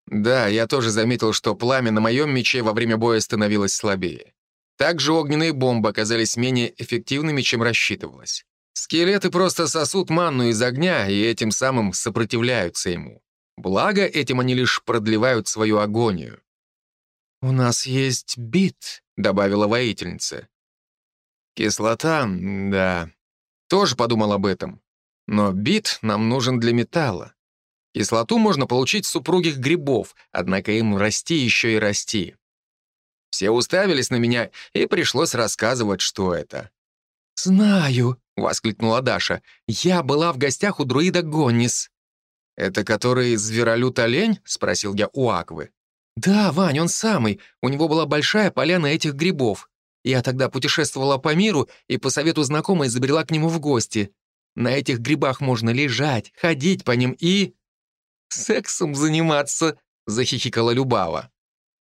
Да, я тоже заметил, что пламя на моем мече во время боя становилось слабее. Также огненные бомбы оказались менее эффективными, чем рассчитывалось. Скелеты просто сосут манну из огня и этим самым сопротивляются ему. Благо, этим они лишь продлевают свою агонию. «У нас есть бит», — добавила воительница. «Кислота, да. Тоже подумал об этом. Но бит нам нужен для металла. Кислоту можно получить с супругих грибов, однако им расти еще и расти. Все уставились на меня, и пришлось рассказывать, что это. «Знаю», — воскликнула Даша. «Я была в гостях у друида Гоннис». «Это который зверолюд-олень?» — спросил я у Аквы. «Да, Вань, он самый. У него была большая поляна этих грибов. Я тогда путешествовала по миру и по совету знакомой забрела к нему в гости. На этих грибах можно лежать, ходить по ним и...» «Сексом заниматься», — захихикала Любава.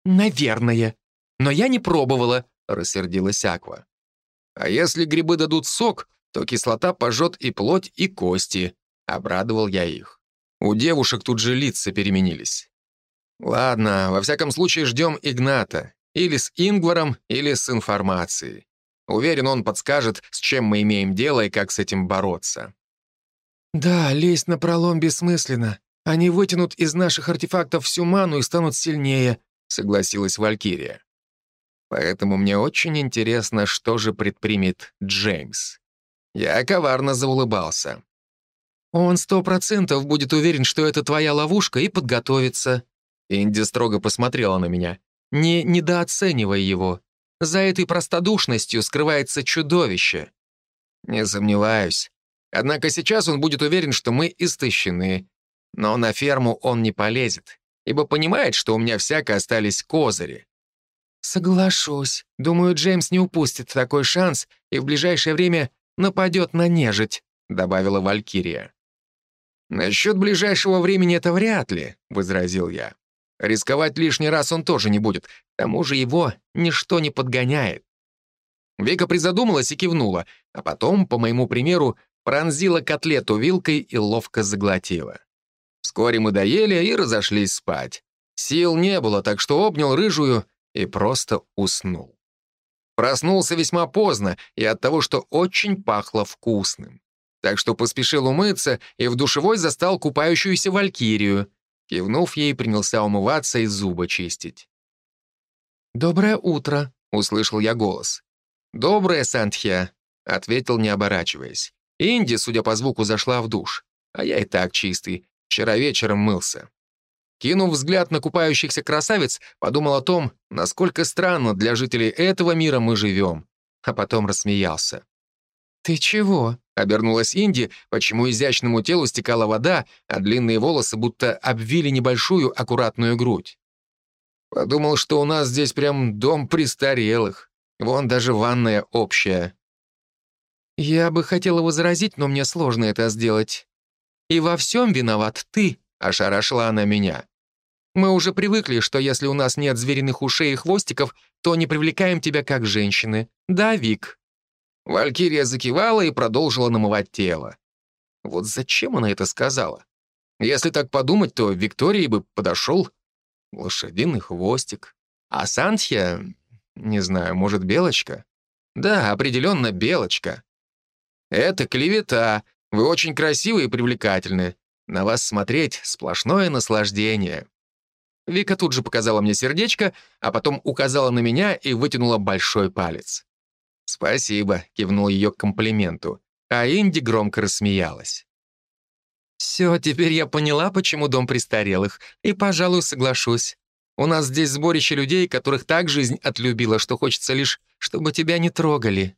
«Наверное. Но я не пробовала», — рассердилась Аква. А если грибы дадут сок, то кислота пожжет и плоть, и кости. Обрадовал я их. У девушек тут же лица переменились. Ладно, во всяком случае ждем Игната. Или с Ингваром, или с информацией. Уверен, он подскажет, с чем мы имеем дело и как с этим бороться. «Да, лезть на пролом бессмысленно. Они вытянут из наших артефактов всю ману и станут сильнее», — согласилась Валькирия. Поэтому мне очень интересно, что же предпримет Джеймс. Я коварно заулыбался. «Он сто процентов будет уверен, что это твоя ловушка, и подготовится». Инди строго посмотрела на меня. «Не недооценивай его. За этой простодушностью скрывается чудовище». «Не сомневаюсь. Однако сейчас он будет уверен, что мы истощены. Но на ферму он не полезет, ибо понимает, что у меня всяко остались козыри». «Соглашусь. Думаю, Джеймс не упустит такой шанс и в ближайшее время нападет на нежить», — добавила Валькирия. «Насчет ближайшего времени это вряд ли», — возразил я. «Рисковать лишний раз он тоже не будет. К тому же его ничто не подгоняет». Вика призадумалась и кивнула, а потом, по моему примеру, пронзила котлету вилкой и ловко заглотила. Вскоре мы доели и разошлись спать. Сил не было, так что обнял рыжую и просто уснул. Проснулся весьма поздно и от того, что очень пахло вкусным так что поспешил умыться и в душевой застал купающуюся валькирию. Кивнув ей, принялся умываться и зубы чистить. «Доброе утро», — услышал я голос. «Доброе, Сантхия», — ответил, не оборачиваясь. Инди, судя по звуку, зашла в душ, а я и так чистый, вчера вечером мылся. Кинув взгляд на купающихся красавиц, подумал о том, насколько странно для жителей этого мира мы живем, а потом рассмеялся. «Ты чего?» — обернулась Инди, почему изящному телу стекала вода, а длинные волосы будто обвили небольшую аккуратную грудь. Подумал, что у нас здесь прям дом престарелых. Вон даже ванная общая. Я бы хотела возразить, но мне сложно это сделать. И во всем виноват ты, — ошарашила она меня. Мы уже привыкли, что если у нас нет звериных ушей и хвостиков, то не привлекаем тебя как женщины. Да, Вик?» Валькирия закивала и продолжила намывать тело. Вот зачем она это сказала? Если так подумать, то Виктории бы подошел лошадиный хвостик. А Сантья, не знаю, может, белочка? Да, определенно белочка. Это клевета. Вы очень красивы и привлекательны. На вас смотреть — сплошное наслаждение. Вика тут же показала мне сердечко, а потом указала на меня и вытянула большой палец. «Спасибо», — кивнул ее к комплименту, а Инди громко рассмеялась. «Все, теперь я поняла, почему дом престарелых, и, пожалуй, соглашусь. У нас здесь сборище людей, которых так жизнь отлюбила, что хочется лишь, чтобы тебя не трогали».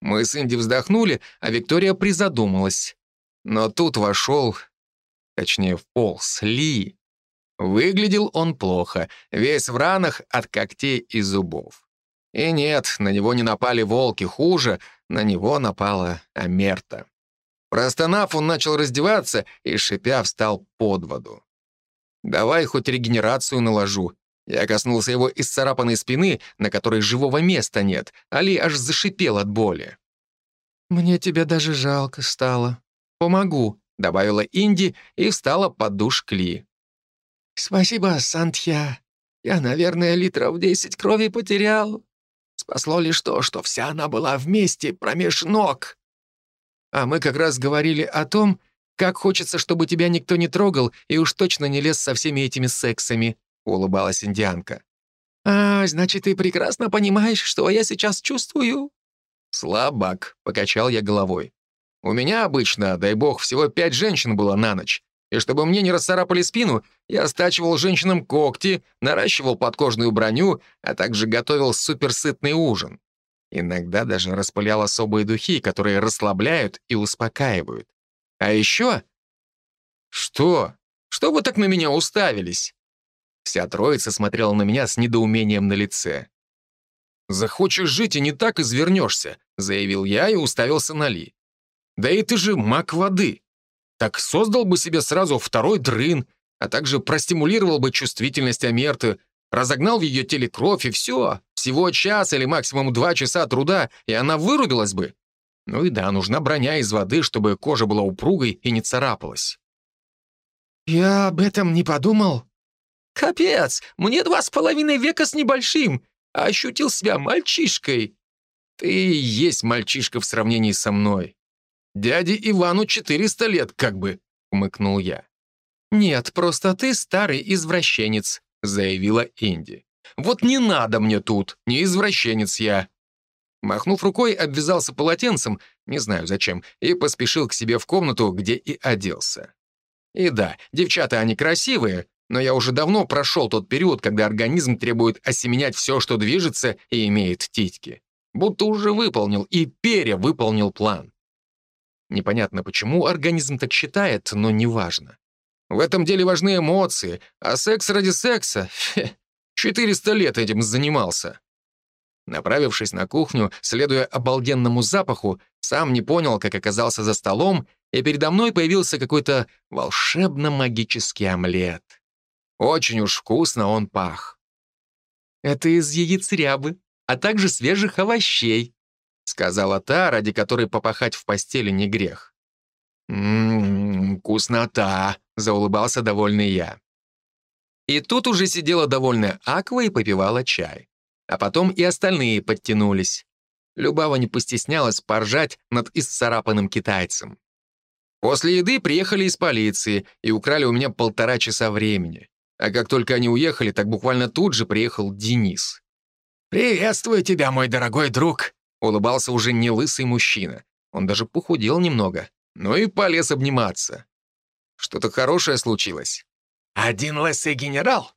Мы с Инди вздохнули, а Виктория призадумалась. Но тут вошел, точнее, вполз Ли. Выглядел он плохо, весь в ранах от когтей и зубов. И нет, на него не напали волки, хуже, на него напала Амерта. Простонав, он начал раздеваться и, шипя, встал под воду. «Давай хоть регенерацию наложу». Я коснулся его исцарапанной спины, на которой живого места нет. Али аж зашипел от боли. «Мне тебя даже жалко стало. Помогу», — добавила Инди и встала под душ Кли. «Спасибо, Сантья. Я, наверное, литров десять крови потерял», Спасло лишь то, что вся она была вместе, промеж ног. А мы как раз говорили о том, как хочется, чтобы тебя никто не трогал и уж точно не лез со всеми этими сексами», — улыбалась индианка. «А, значит, ты прекрасно понимаешь, что я сейчас чувствую?» «Слабак», — покачал я головой. «У меня обычно, дай бог, всего пять женщин было на ночь. И чтобы мне не расцарапали спину, я стачивал женщинам когти, наращивал подкожную броню, а также готовил суперсытный ужин. Иногда даже распылял особые духи, которые расслабляют и успокаивают. А еще... Что? Что вы так на меня уставились? Вся троица смотрела на меня с недоумением на лице. «Захочешь жить и не так извернешься», — заявил я и уставился на Ли. «Да и ты же маг воды так создал бы себе сразу второй дрын, а также простимулировал бы чувствительность Амерты, разогнал в ее теле кровь и все. Всего час или максимум два часа труда, и она вырубилась бы. Ну и да, нужна броня из воды, чтобы кожа была упругой и не царапалась. «Я об этом не подумал». «Капец, мне два с половиной века с небольшим, а ощутил себя мальчишкой». «Ты и есть мальчишка в сравнении со мной. Дяде Ивану 400 лет, как бы», — умыкнул я. «Нет, просто ты старый извращенец», — заявила Инди. Вот не надо мне тут, не извращенец я. Махнув рукой, обвязался полотенцем, не знаю зачем, и поспешил к себе в комнату, где и оделся. И да, девчата они красивые, но я уже давно прошел тот период, когда организм требует осеменять все, что движется и имеет титьки. Будто уже выполнил и перевыполнил план. Непонятно почему организм так считает, но неважно. В этом деле важны эмоции, а секс ради секса... Фе, 400 лет этим занимался. Направившись на кухню, следуя обалденному запаху, сам не понял, как оказался за столом, и передо мной появился какой-то волшебно-магический омлет. Очень уж вкусно он пах. «Это из яиц рябы, а также свежих овощей», сказала та, ради которой попахать в постели не грех. «Ммм, вкуснота», — заулыбался довольный я. И тут уже сидела довольная Аква и попивала чай. А потом и остальные подтянулись. Любава не постеснялась поржать над исцарапанным китайцем. После еды приехали из полиции и украли у меня полтора часа времени. А как только они уехали, так буквально тут же приехал Денис. «Приветствую тебя, мой дорогой друг», — улыбался уже не лысый мужчина. Он даже похудел немного, но и полез обниматься. Что-то хорошее случилось. «Один лысый генерал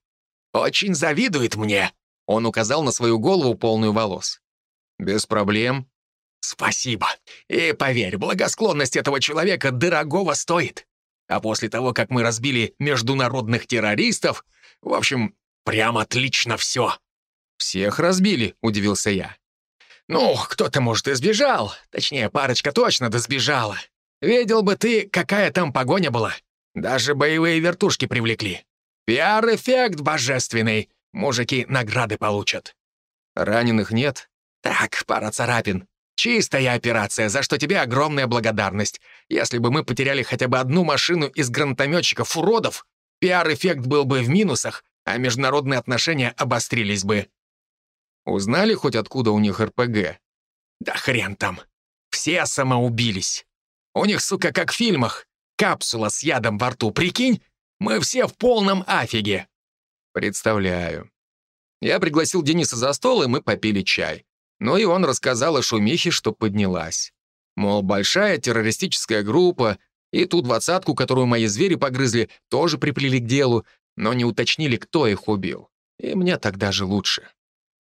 очень завидует мне», — он указал на свою голову, полную волос. «Без проблем». «Спасибо. И поверь, благосклонность этого человека дорогого стоит. А после того, как мы разбили международных террористов, в общем, прям отлично все». «Всех разбили», — удивился я. «Ну, кто-то, может, и сбежал. Точнее, парочка точно да сбежала. Видел бы ты, какая там погоня была. Даже боевые вертушки привлекли. Пиар-эффект божественный. Мужики награды получат. Раненых нет? Так, пара царапин. Чистая операция, за что тебе огромная благодарность. Если бы мы потеряли хотя бы одну машину из гранатометчиков-уродов, пиар-эффект был бы в минусах, а международные отношения обострились бы. Узнали хоть откуда у них РПГ? Да хрен там. Все самоубились. У них, сука, как в фильмах. Капсула с ядом во рту, прикинь? Мы все в полном афиге. Представляю. Я пригласил Дениса за стол, и мы попили чай. Но и он рассказал о шумихе, что поднялась. Мол, большая террористическая группа, и ту двадцатку, которую мои звери погрызли, тоже приплели к делу, но не уточнили, кто их убил. И мне тогда же лучше.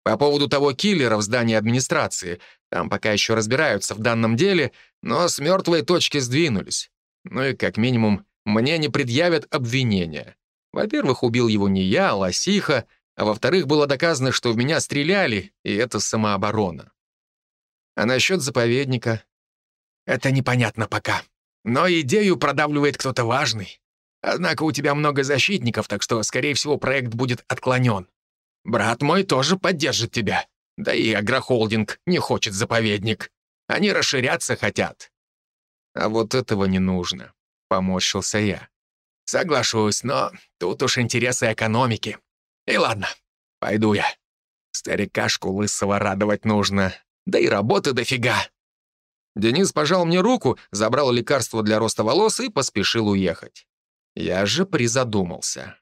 По поводу того киллера в здании администрации, там пока еще разбираются в данном деле, но с мертвой точки сдвинулись. Ну и, как минимум, мне не предъявят обвинения. Во-первых, убил его не я, а Лосиха, а во-вторых, было доказано, что в меня стреляли, и это самооборона. А насчет заповедника? Это непонятно пока. Но идею продавливает кто-то важный. Однако у тебя много защитников, так что, скорее всего, проект будет отклонен. Брат мой тоже поддержит тебя. Да и агрохолдинг не хочет заповедник. Они расширяться хотят. А вот этого не нужно. Поморщился я. Соглашусь, но тут уж интересы экономики. И ладно, пойду я. Старикашку лысого радовать нужно. Да и работы дофига. Денис пожал мне руку, забрал лекарство для роста волос и поспешил уехать. Я же призадумался.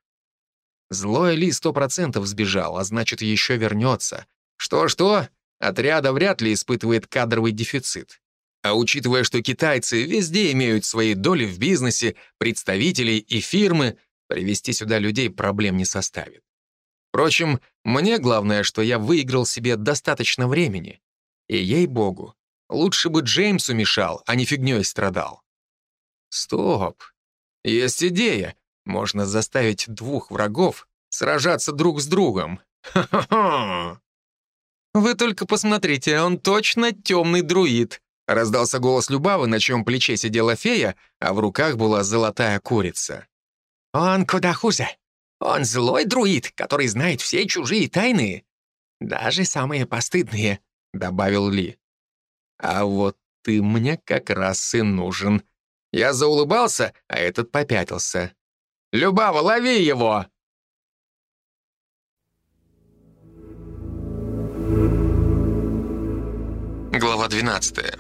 Злой Ли сто процентов сбежал, а значит, еще вернется. Что-что, отряда вряд ли испытывает кадровый дефицит. А учитывая, что китайцы везде имеют свои доли в бизнесе, представителей и фирмы, привести сюда людей проблем не составит. Впрочем, мне главное, что я выиграл себе достаточно времени. И ей-богу, лучше бы Джеймсу мешал, а не фигней страдал. Стоп. Есть идея. Можно заставить двух врагов сражаться друг с другом. Ха-ха-ха! Вы только посмотрите, он точно темный друид. Раздался голос Любавы, на чьем плече сидела фея, а в руках была золотая курица. «Он куда хуже. Он злой друид, который знает все чужие тайны. Даже самые постыдные», — добавил Ли. «А вот ты мне как раз и нужен». Я заулыбался, а этот попятился. «Любава, лови его!» Глава двенадцатая.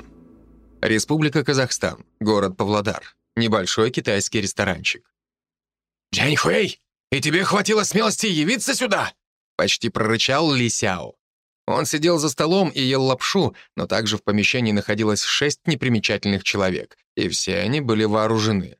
Республика Казахстан, город Павлодар. Небольшой китайский ресторанчик. «Джань Хуэй, и тебе хватило смелости явиться сюда?» Почти прорычал Ли Сяо. Он сидел за столом и ел лапшу, но также в помещении находилось шесть непримечательных человек, и все они были вооружены.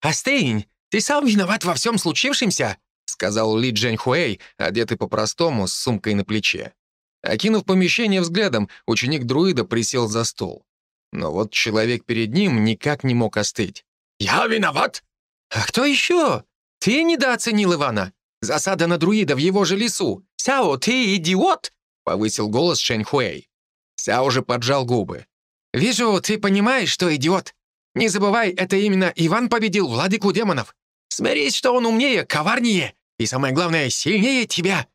«Остынь! Ты сам виноват во всем случившемся!» сказал Ли Джень Хуэй, одетый по-простому, с сумкой на плече. Окинув помещение взглядом, ученик друида присел за стол. Но вот человек перед ним никак не мог остыть. «Я виноват?» «А кто еще? Ты недооценил Ивана. Засада на друида в его же лесу. Сяо, ты идиот!» повысил голос Шэнь Хуэй. Сяо же поджал губы. «Вижу, ты понимаешь, что идиот. Не забывай, это именно Иван победил владыку демонов. Смирись, что он умнее, коварнее и, самое главное, сильнее тебя.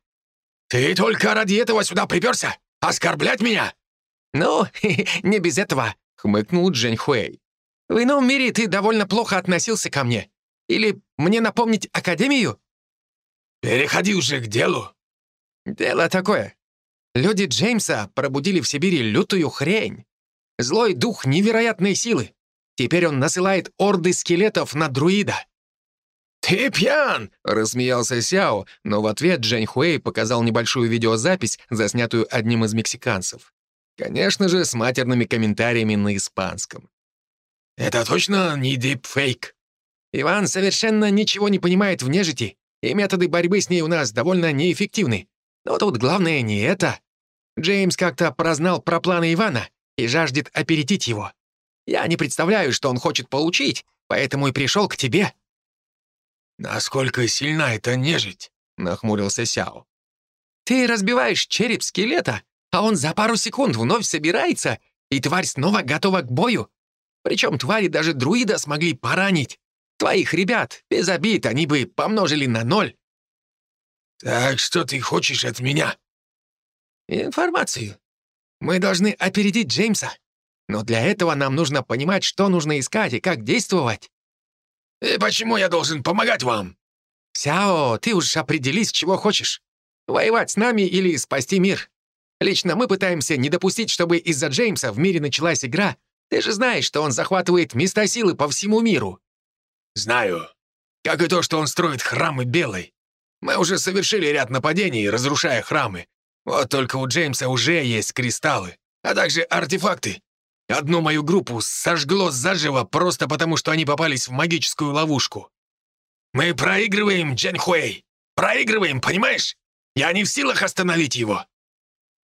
Ты только ради этого сюда приперся? Оскорблять меня?» «Ну, *laughs* не без этого», — хмыкнул Джень Хуэй. «В ином мире ты довольно плохо относился ко мне. Или мне напомнить Академию?» «Переходи уже к делу». «Дело такое. Люди Джеймса пробудили в Сибири лютую хрень. Злой дух невероятной силы. Теперь он насылает орды скелетов на друида. «Ты пьян!» — рассмеялся Сяо, но в ответ Джень Хуэй показал небольшую видеозапись, заснятую одним из мексиканцев. Конечно же, с матерными комментариями на испанском. «Это точно не дипфейк?» «Иван совершенно ничего не понимает в нежити, и методы борьбы с ней у нас довольно неэффективны. Но тут главное не это. Джеймс как-то прознал про планы Ивана и жаждет опередить его. Я не представляю, что он хочет получить, поэтому и пришел к тебе». «Насколько сильна эта нежить?» — нахмурился Сяо. «Ты разбиваешь череп скелета, а он за пару секунд вновь собирается, и тварь снова готова к бою. Причем твари даже друида смогли поранить. Твоих ребят, без обид, они бы помножили на ноль». «Так что ты хочешь от меня?» «Информацию. Мы должны опередить Джеймса. Но для этого нам нужно понимать, что нужно искать и как действовать. «И почему я должен помогать вам?» «Сяо, ты уж определись, чего хочешь. Воевать с нами или спасти мир. Лично мы пытаемся не допустить, чтобы из-за Джеймса в мире началась игра. Ты же знаешь, что он захватывает места силы по всему миру». «Знаю. Как и то, что он строит храмы белой. Мы уже совершили ряд нападений, разрушая храмы. Вот только у Джеймса уже есть кристаллы, а также артефакты, Одну мою группу сожгло заживо просто потому, что они попались в магическую ловушку. Мы проигрываем, Джен Хуэй. Проигрываем, понимаешь? Я не в силах остановить его.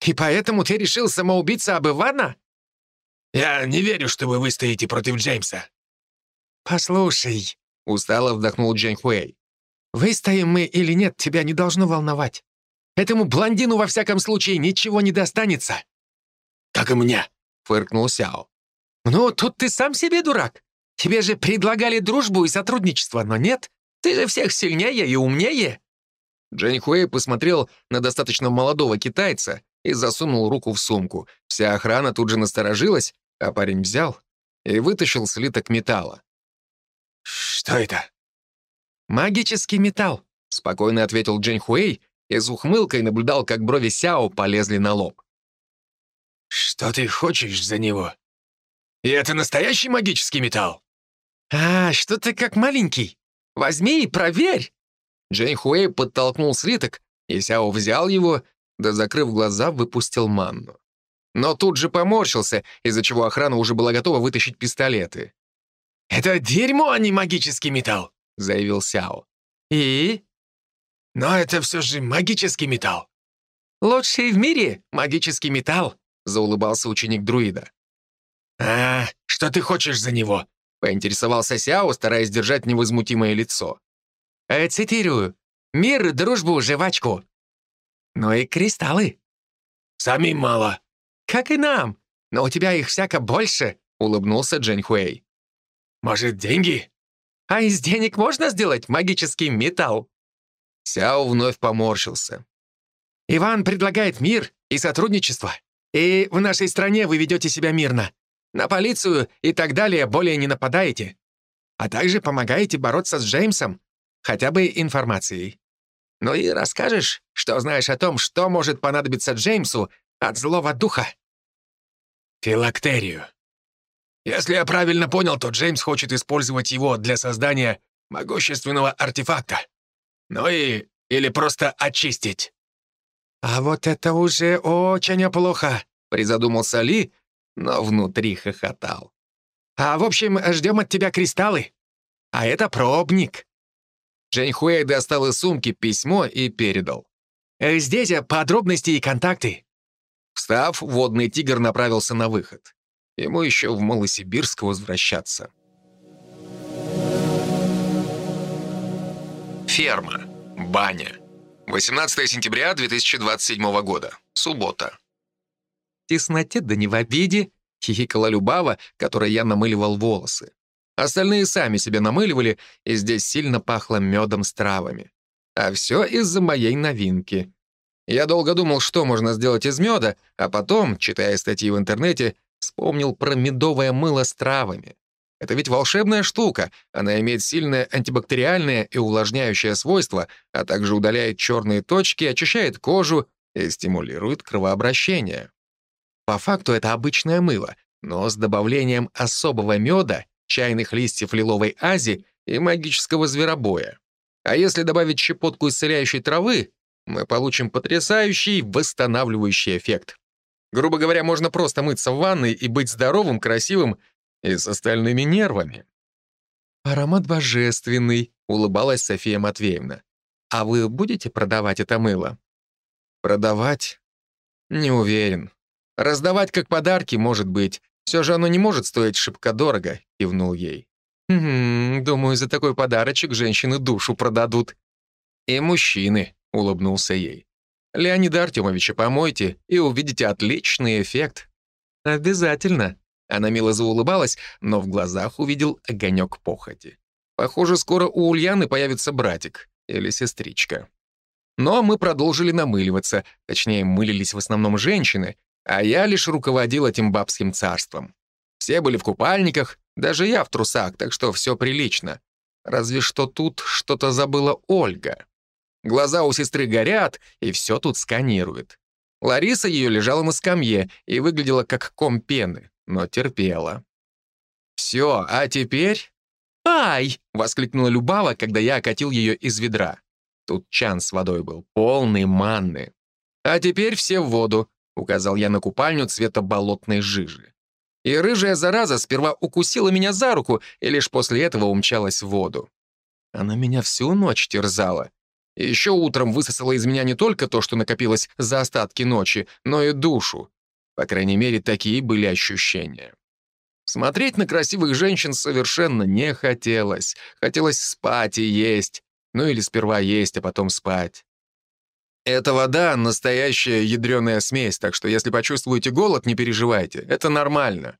И поэтому ты решил самоубиться об Ивана? Я не верю, что вы выстоите против Джеймса. Послушай, устало вдохнул Джен Хуэй. Выстоим мы или нет, тебя не должно волновать. Этому блондину во всяком случае ничего не достанется. Как и мне фыркнул Сяо. «Ну, тут ты сам себе дурак. Тебе же предлагали дружбу и сотрудничество, но нет. Ты же всех сильнее и умнее». Дженни Хуэй посмотрел на достаточно молодого китайца и засунул руку в сумку. Вся охрана тут же насторожилась, а парень взял и вытащил слиток металла. «Что это?» «Магический металл», — спокойно ответил Джень Хуэй и с ухмылкой наблюдал, как брови Сяо полезли на лоб. «Что ты хочешь за него? И это настоящий магический металл?» «А, что ты как маленький? Возьми и проверь!» Джейн Хуэй подтолкнул слиток, и Сяо взял его, да, закрыв глаза, выпустил манну. Но тут же поморщился, из-за чего охрана уже была готова вытащить пистолеты. «Это дерьмо, а не магический металл», — заявил Сяо. «И?» «Но это все же магический металл». «Лучший в мире магический металл», заулыбался ученик друида. «А, что ты хочешь за него?» — поинтересовался Сяо, стараясь держать невозмутимое лицо. «Э, «Цитирую. Мир, дружбу, жвачку. Ну и кристаллы». «Самим мало». «Как и нам. Но у тебя их всяко больше», — улыбнулся Джень Хуэй. «Может, деньги?» «А из денег можно сделать магический металл?» Сяо вновь поморщился. «Иван предлагает мир и сотрудничество. И в нашей стране вы ведете себя мирно. На полицию и так далее более не нападаете. А также помогаете бороться с Джеймсом, хотя бы информацией. Ну и расскажешь, что знаешь о том, что может понадобиться Джеймсу от злого духа. Филактерию. Если я правильно понял, то Джеймс хочет использовать его для создания могущественного артефакта. Ну и... или просто очистить. «А вот это уже очень плохо», — призадумался Ли, но внутри хохотал. «А в общем, ждем от тебя кристаллы. А это пробник». Джейн Хуэй достал из сумки письмо и передал. «Э, «Здесь подробности и контакты». Встав, водный тигр направился на выход. Ему еще в Малосибирск возвращаться. Ферма. Баня. 18 сентября 2027 года. Суббота. «В тесноте да не в обиде», — хихикала Любава, которой я намыливал волосы. Остальные сами себе намыливали, и здесь сильно пахло медом с травами. А все из-за моей новинки. Я долго думал, что можно сделать из меда, а потом, читая статьи в интернете, вспомнил про медовое мыло с травами. Это ведь волшебная штука. Она имеет сильное антибактериальное и увлажняющее свойство, а также удаляет черные точки, очищает кожу и стимулирует кровообращение. По факту это обычное мыло, но с добавлением особого меда, чайных листьев лиловой ази и магического зверобоя. А если добавить щепотку исцеляющей травы, мы получим потрясающий восстанавливающий эффект. Грубо говоря, можно просто мыться в ванной и быть здоровым, красивым и с остальными нервами. «Аромат божественный», — улыбалась София Матвеевна. «А вы будете продавать это мыло?» «Продавать? Не уверен. Раздавать как подарки, может быть. Все же оно не может стоить шибко дорого», — кивнул ей. «Угу, думаю, за такой подарочек женщины душу продадут». «И мужчины», — улыбнулся ей. «Леонида Артемовича помойте, и увидите отличный эффект». «Обязательно», она мило заулыбалась, но в глазах увидел огонек похоти. Похоже, скоро у Ульяны появится братик или сестричка. Но мы продолжили намыливаться, точнее, мылились в основном женщины, а я лишь руководил этим бабским царством. Все были в купальниках, даже я в трусах, так что все прилично. Разве что тут что-то забыла Ольга. Глаза у сестры горят, и все тут сканирует. Лариса ее лежала на скамье и выглядела как ком пены но терпела. «Все, а теперь...» «Ай!» — воскликнула Любава, когда я окатил ее из ведра. Тут чан с водой был, полный манны. «А теперь все в воду», — указал я на купальню цвета болотной жижи. И рыжая зараза сперва укусила меня за руку и лишь после этого умчалась в воду. Она меня всю ночь терзала. И еще утром высосала из меня не только то, что накопилось за остатки ночи, но и душу. По крайней мере, такие были ощущения. Смотреть на красивых женщин совершенно не хотелось. Хотелось спать и есть. Ну или сперва есть, а потом спать. Эта вода — настоящая ядреная смесь, так что если почувствуете голод, не переживайте. Это нормально.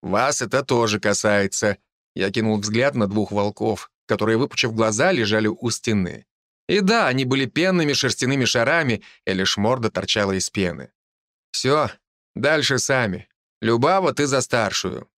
Вас это тоже касается. Я кинул взгляд на двух волков, которые, выпучив глаза, лежали у стены. И да, они были пенными шерстяными шарами, и лишь морда торчала из пены. Все, Дальше сами. Любава, ты за старшую».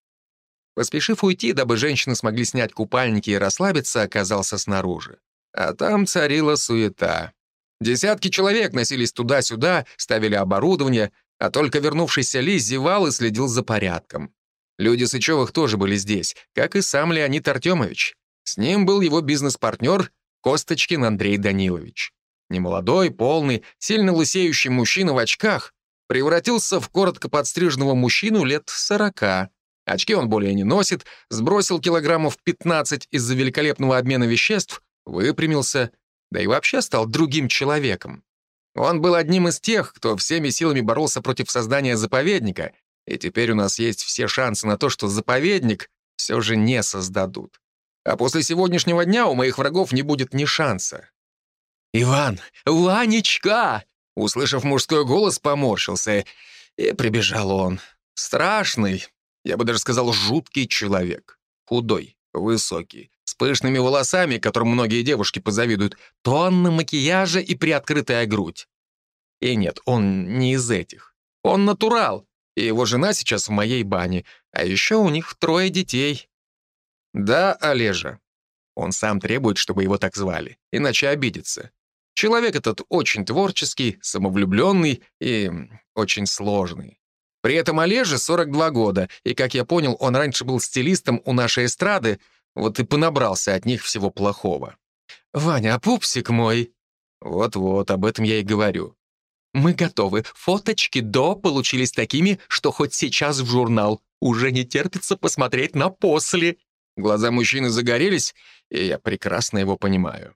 Поспешив уйти, дабы женщины смогли снять купальники и расслабиться, оказался снаружи. А там царила суета. Десятки человек носились туда-сюда, ставили оборудование, а только вернувшийся Ли зевал и следил за порядком. Люди Сычевых тоже были здесь, как и сам Леонид Артемович. С ним был его бизнес-партнер Косточкин Андрей Данилович. Немолодой, полный, сильно лысеющий мужчина в очках, превратился в коротко подстриженного мужчину лет сорока. Очки он более не носит, сбросил килограммов 15 из-за великолепного обмена веществ, выпрямился, да и вообще стал другим человеком. Он был одним из тех, кто всеми силами боролся против создания заповедника, и теперь у нас есть все шансы на то, что заповедник все же не создадут. А после сегодняшнего дня у моих врагов не будет ни шанса. «Иван! Ванечка!» Услышав мужской голос, поморщился. И прибежал он. Страшный, я бы даже сказал, жуткий человек. Худой, высокий, с пышными волосами, которым многие девушки позавидуют, тонна макияжа и приоткрытая грудь. И нет, он не из этих. Он натурал, и его жена сейчас в моей бане, а еще у них трое детей. Да, Олежа. Он сам требует, чтобы его так звали, иначе обидится. Человек этот очень творческий, самовлюбленный и очень сложный. При этом Олеже 42 года, и, как я понял, он раньше был стилистом у нашей эстрады, вот и понабрался от них всего плохого. «Ваня, а пупсик мой?» Вот-вот, об этом я и говорю. Мы готовы. Фоточки до получились такими, что хоть сейчас в журнал. Уже не терпится посмотреть на после». Глаза мужчины загорелись, и я прекрасно его понимаю.